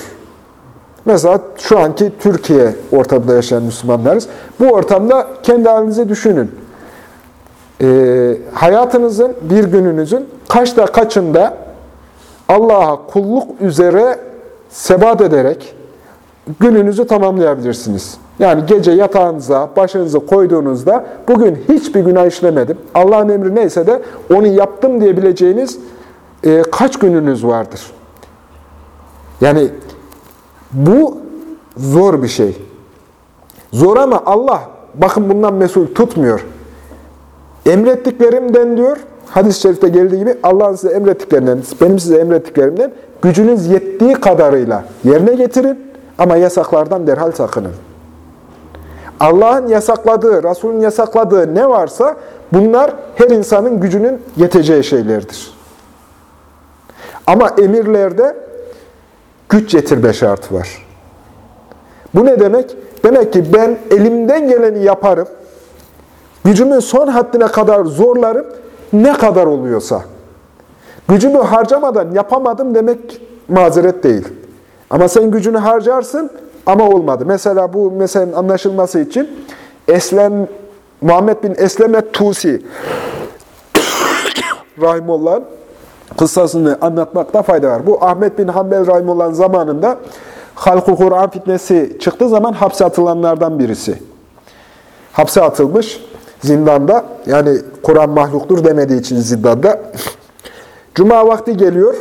Mesela şu anki Türkiye ortamında yaşayan Müslümanlarız. Bu ortamda kendi halinize düşünün. E, hayatınızın, bir gününüzün kaçta kaçında Allah'a kulluk üzere sebat ederek gününüzü tamamlayabilirsiniz. Yani gece yatağınıza, başınızı koyduğunuzda bugün hiçbir günah işlemedim. Allah'ın emri neyse de onu yaptım diyebileceğiniz e, kaç gününüz vardır? Yani bu zor bir şey. Zor ama Allah bakın bundan mesul tutmuyor. Emrettiklerimden diyor, hadis-i şerifte geldiği gibi Allah'ın size emrettiklerinden, benim size emrettiklerimden gücünüz yettiği kadarıyla yerine getirin ama yasaklardan derhal sakının. Allah'ın yasakladığı, Resul'ün yasakladığı ne varsa bunlar her insanın gücünün yeteceği şeylerdir. Ama emirlerde güç yetirme şartı var. Bu ne demek? Demek ki ben elimden geleni yaparım, gücümün son haddine kadar zorlarım, ne kadar oluyorsa. Gücümü harcamadan yapamadım demek mazeret değil. Ama sen gücünü harcarsın ama olmadı. Mesela bu meselenin anlaşılması için Eslem, Muhammed bin Esleme Tusi Rahimullah'ın kıssasını anlatmakta fayda var. Bu Ahmet bin Hanbel Rahimullah'ın zamanında Halk-ı Kur'an fitnesi çıktığı zaman hapse atılanlardan birisi. Hapse atılmış zindanda. Yani Kur'an mahluktur demediği için zindanda. Cuma vakti geliyor.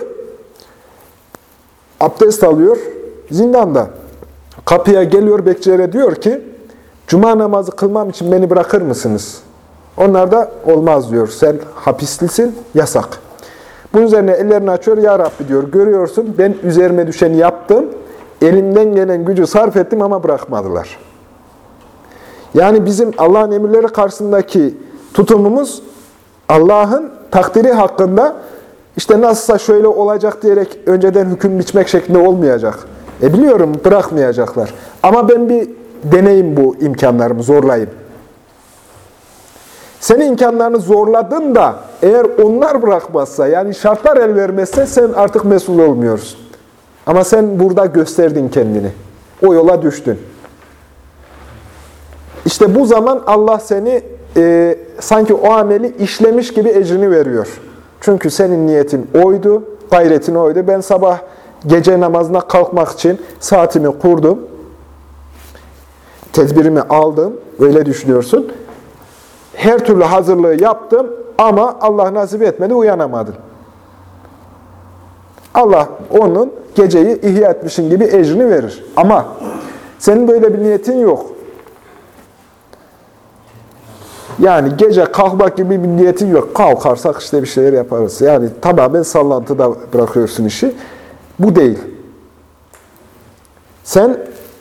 Abdest alıyor. Zindanda. Kapıya geliyor bekçilere diyor ki Cuma namazı kılmam için beni bırakır mısınız? Onlar da olmaz diyor. Sen hapislisin, yasak. Bunun üzerine ellerini açıyor. Ya Rabbi diyor, görüyorsun ben üzerime düşeni yaptım. Elimden gelen gücü sarf ettim ama bırakmadılar. Yani bizim Allah'ın emirleri karşısındaki tutumumuz Allah'ın takdiri hakkında işte nasılsa şöyle olacak diyerek önceden hüküm biçmek şeklinde olmayacak. E biliyorum bırakmayacaklar. Ama ben bir deneyim bu imkanlarımı, zorlayayım. Senin imkanlarını zorladın da eğer onlar bırakmazsa, yani şartlar el vermezse sen artık mesul olmuyorsun. Ama sen burada gösterdin kendini. O yola düştün. İşte bu zaman Allah seni e, sanki o ameli işlemiş gibi ecrini veriyor. Çünkü senin niyetin oydu, gayretin oydu. Ben sabah gece namazına kalkmak için saatimi kurdum. Tedbirimi aldım. Öyle düşünüyorsun. Her türlü hazırlığı yaptım ama Allah nasip etmedi uyanamadın. Allah onun geceyi ihya etmişin gibi ecrini verir. Ama senin böyle bir niyetin yok. Yani gece kalkmak gibi bir niyetin yok. Kalkarsak işte bir şeyler yaparız. Yani tamamen sallantıda bırakıyorsun işi. Bu değil. Sen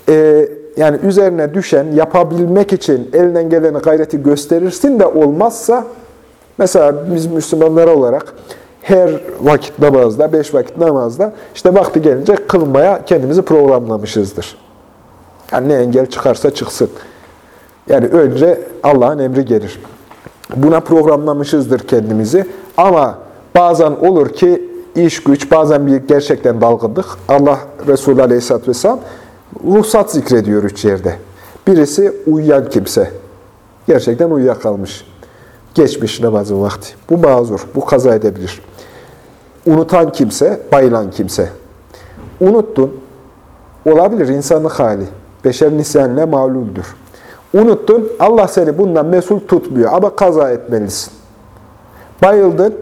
e, yani üzerine düşen, yapabilmek için elinden geleni gayreti gösterirsin de olmazsa, mesela biz Müslümanlar olarak her vakit namazda, beş vakit namazda işte vakti gelince kılmaya kendimizi programlamışızdır. Yani ne engel çıkarsa çıksın. Yani önce Allah'ın emri gelir. Buna programlamışızdır kendimizi. Ama bazen olur ki iş güç, bazen bir gerçekten dalgınlık. Allah Resulü Aleyhisselatü Vesselam ruhsat zikrediyor üç yerde. Birisi uyuyan kimse. Gerçekten uyuyakalmış. Geçmiş namazın vakti. Bu mazur, bu kaza edebilir. Unutan kimse, bayılan kimse. Unuttun, olabilir insanlık hali. Beşer nisyanle mağluldür. Unuttun, Allah seni bundan mesul tutmuyor ama kaza etmelisin. Bayıldın,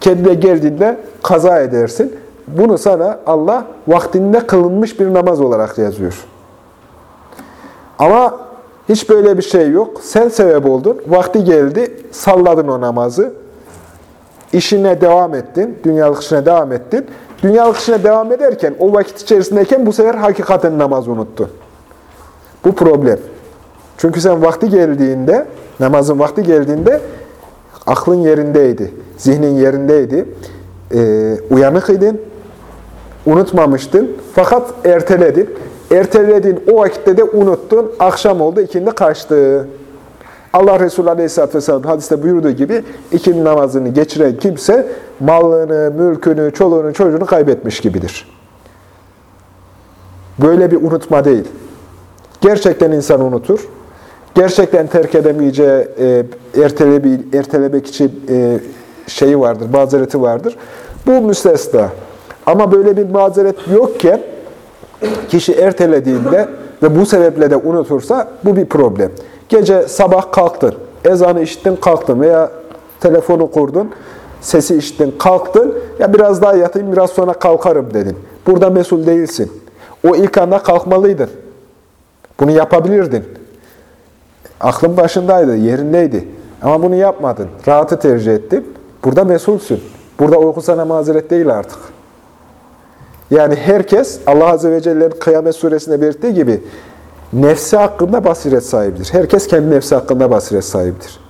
kendine geldiğinde kaza edersin. Bunu sana Allah vaktinde kılınmış bir namaz olarak yazıyor. Ama hiç böyle bir şey yok. Sen sebep oldun. Vakti geldi, salladın o namazı. İşine devam ettin, dünyalık işine devam ettin. Dünyalık işine devam ederken, o vakit içerisindeyken bu sefer hakikaten namaz unuttun. Bu problem. Çünkü sen vakti geldiğinde, namazın vakti geldiğinde aklın yerindeydi, zihnin yerindeydi, ee, uyanık idin, unutmamıştın fakat erteledin. Erteledin o vakitte de unuttun, akşam oldu, ikindi kaçtı. Allah Resulü Aleyhisselatü Vesselam hadiste buyurduğu gibi ikindi namazını geçiren kimse malını, mülkünü, çoluğunu, çocuğunu kaybetmiş gibidir. Böyle bir unutma değil. Gerçekten insan unutur. Gerçekten terk edemeyeceği, e, ertelebe, için e, şeyi vardır, mazereti vardır. Bu müstesna. Ama böyle bir mazeret yokken kişi ertelediğinde ve bu sebeple de unutursa bu bir problem. Gece sabah kalktın, ezanı işittin kalktın veya telefonu kurdun, sesi işittin kalktın, ya biraz daha yatayım biraz sonra kalkarım dedin. Burada mesul değilsin. O ilk anda kalkmalıydın. Bunu yapabilirdin. Aklın başındaydı, yerindeydi. Ama bunu yapmadın. Rahatı tercih ettin. Burada mesulsün. Burada uyku sana mazeret değil artık. Yani herkes Allah Azze ve Celle'nin Kıyamet Suresinde belirttiği gibi nefsi hakkında basiret sahibidir. Herkes kendi nefsi hakkında basiret sahibidir.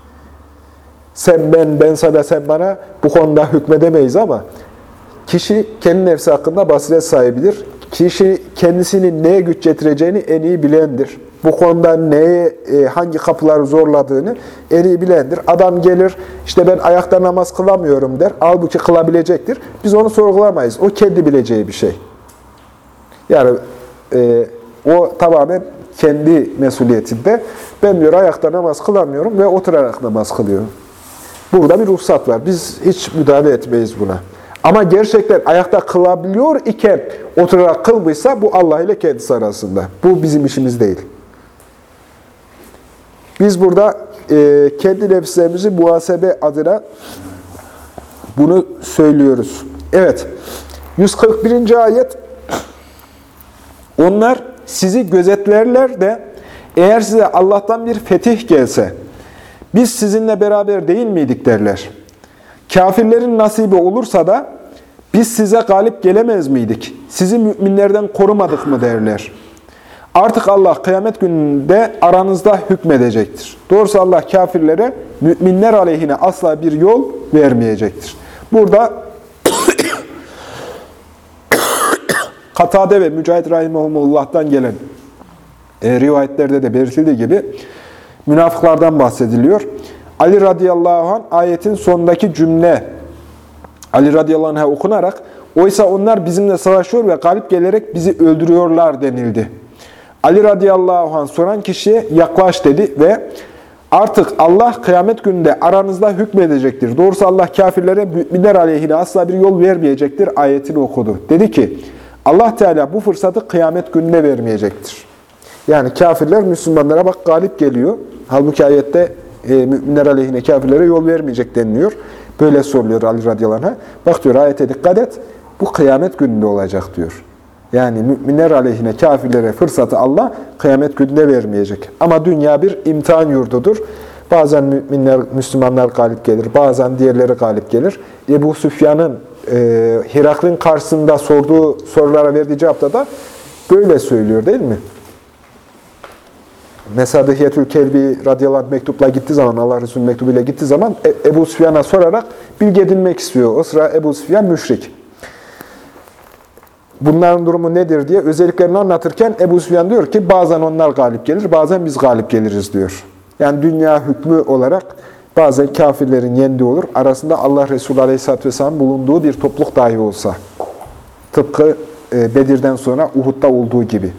Sen ben, ben sana, sen bana bu konuda hükmedemeyiz ama kişi kendi nefsi hakkında basiret sahibidir. Kişi kendisini neye güç getireceğini en iyi bilendir. Bu konuda neye, e, hangi kapıları zorladığını en iyi bilendir. Adam gelir, işte ben ayakta namaz kılamıyorum der. Halbuki kılabilecektir. Biz onu sorgulamayız. O kendi bileceği bir şey. Yani e, o tamamen kendi mesuliyetinde. Ben diyor ayakta namaz kılamıyorum ve oturarak namaz kılıyorum. Burada bir ruhsat var. Biz hiç müdahale etmeyiz buna. Ama gerçekten ayakta kılabiliyor iken oturarak kılmışsa bu Allah ile kendisi arasında. Bu bizim işimiz değil. Biz burada e, kendi nefslerimizi muhasebe adına bunu söylüyoruz. Evet, 141. ayet Onlar sizi gözetlerler de eğer size Allah'tan bir fetih gelse, biz sizinle beraber değil miydik derler. Kafirlerin nasibi olursa da biz size galip gelemez miydik? Sizi müminlerden korumadık mı derler. Artık Allah kıyamet gününde aranızda hükmedecektir. Doğrusu Allah kafirlere müminler aleyhine asla bir yol vermeyecektir. Burada Katade ve Mücahit Rahimahullah'tan gelen e, rivayetlerde de belirtildiği gibi münafıklardan bahsediliyor. Ali radıyallahu anh ayetin sonundaki cümle Ali radıyallahu anh'a okunarak oysa onlar bizimle savaşıyor ve galip gelerek bizi öldürüyorlar denildi. Ali radıyallahu anh soran kişiye yaklaş dedi ve artık Allah kıyamet gününde aranızda hükmedecektir. Doğrusu Allah kafirlere müminler aleyhine asla bir yol vermeyecektir ayetini okudu. Dedi ki Allah Teala bu fırsatı kıyamet gününe vermeyecektir. Yani kafirler Müslümanlara bak galip geliyor. Halbuki ayette e, müminler aleyhine kafirlere yol vermeyecek deniliyor. Böyle soruluyor Ali radıyallahu anh'a. Bak diyor ayete dikkat et. Bu kıyamet gününde olacak diyor. Yani müminler aleyhine kafirlere fırsatı Allah kıyamet gününde vermeyecek. Ama dünya bir imtihan yurdudur. Bazen müminler, Müslümanlar galip gelir, bazen diğerleri galip gelir. Ebu Süfyan'ın e, Hirakl'in karşısında sorduğu sorulara verdiği cevapta da böyle söylüyor değil mi? Mesela Dihiyetül Kelbi radıyallahu anh mektupla gittiği zaman, Allah Resulü mektubuyla gittiği zaman E- Ebu Süfyan'a sorarak bilgi edinmek istiyor. O sıra Ebu Süfyan müşrik. Bunların durumu nedir diye özelliklerini anlatırken Ebu Süfyan diyor ki bazen onlar galip gelir, bazen biz galip geliriz diyor. Yani dünya hükmü olarak bazen kafirlerin yendiği olur. Arasında Allah Resulü Aleyhisselatü Vesselam bulunduğu bir topluluk dahi olsa. Tıpkı e, Bedir'den sonra Uhud'da olduğu gibi.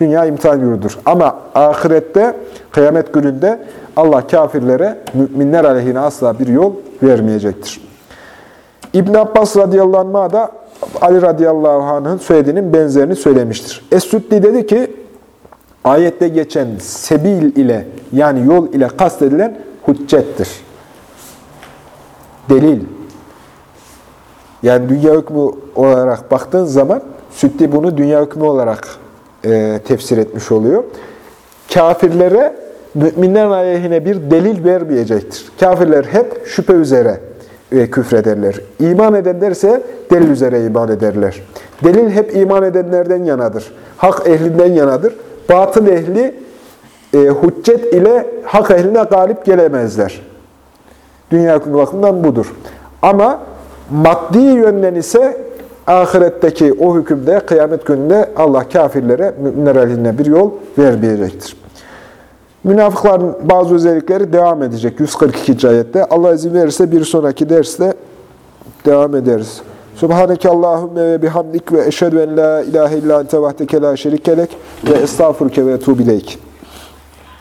Dünya imtihan yurdudur. Ama ahirette, kıyamet gününde Allah kafirlere, müminler aleyhine asla bir yol vermeyecektir. İbn Abbas radıyallahu anh'a da Ali radıyallahu anh'ın söylediğinin benzerini söylemiştir. Es-Süddi dedi ki, ayette geçen sebil ile yani yol ile kastedilen hüccettir. Delil. Yani dünya hükmü olarak baktığın zaman Süddi bunu dünya hükmü olarak e, tefsir etmiş oluyor. Kafirlere müminlerin aleyhine bir delil vermeyecektir. Kafirler hep şüphe üzere e, küfrederler. İman edenlerse delil üzere iman ederler. Delil hep iman edenlerden yanadır. Hak ehlinden yanadır. Batıl ehli e, hüccet ile hak ehline galip gelemezler. Dünya bakımından budur. Ama maddi yönden ise ahiretteki o hükümde, kıyamet gününde Allah kafirlere, müminler aleyhine bir yol vermeyecektir. Münafıkların bazı özellikleri devam edecek 142. ayette. Allah izin verirse bir sonraki derste devam ederiz. Subhaneke Allahümme ve bihamdik ve eşhedü en la ilahe illa ente vahdeke la şerikelek ve estağfurke ve etubileyk.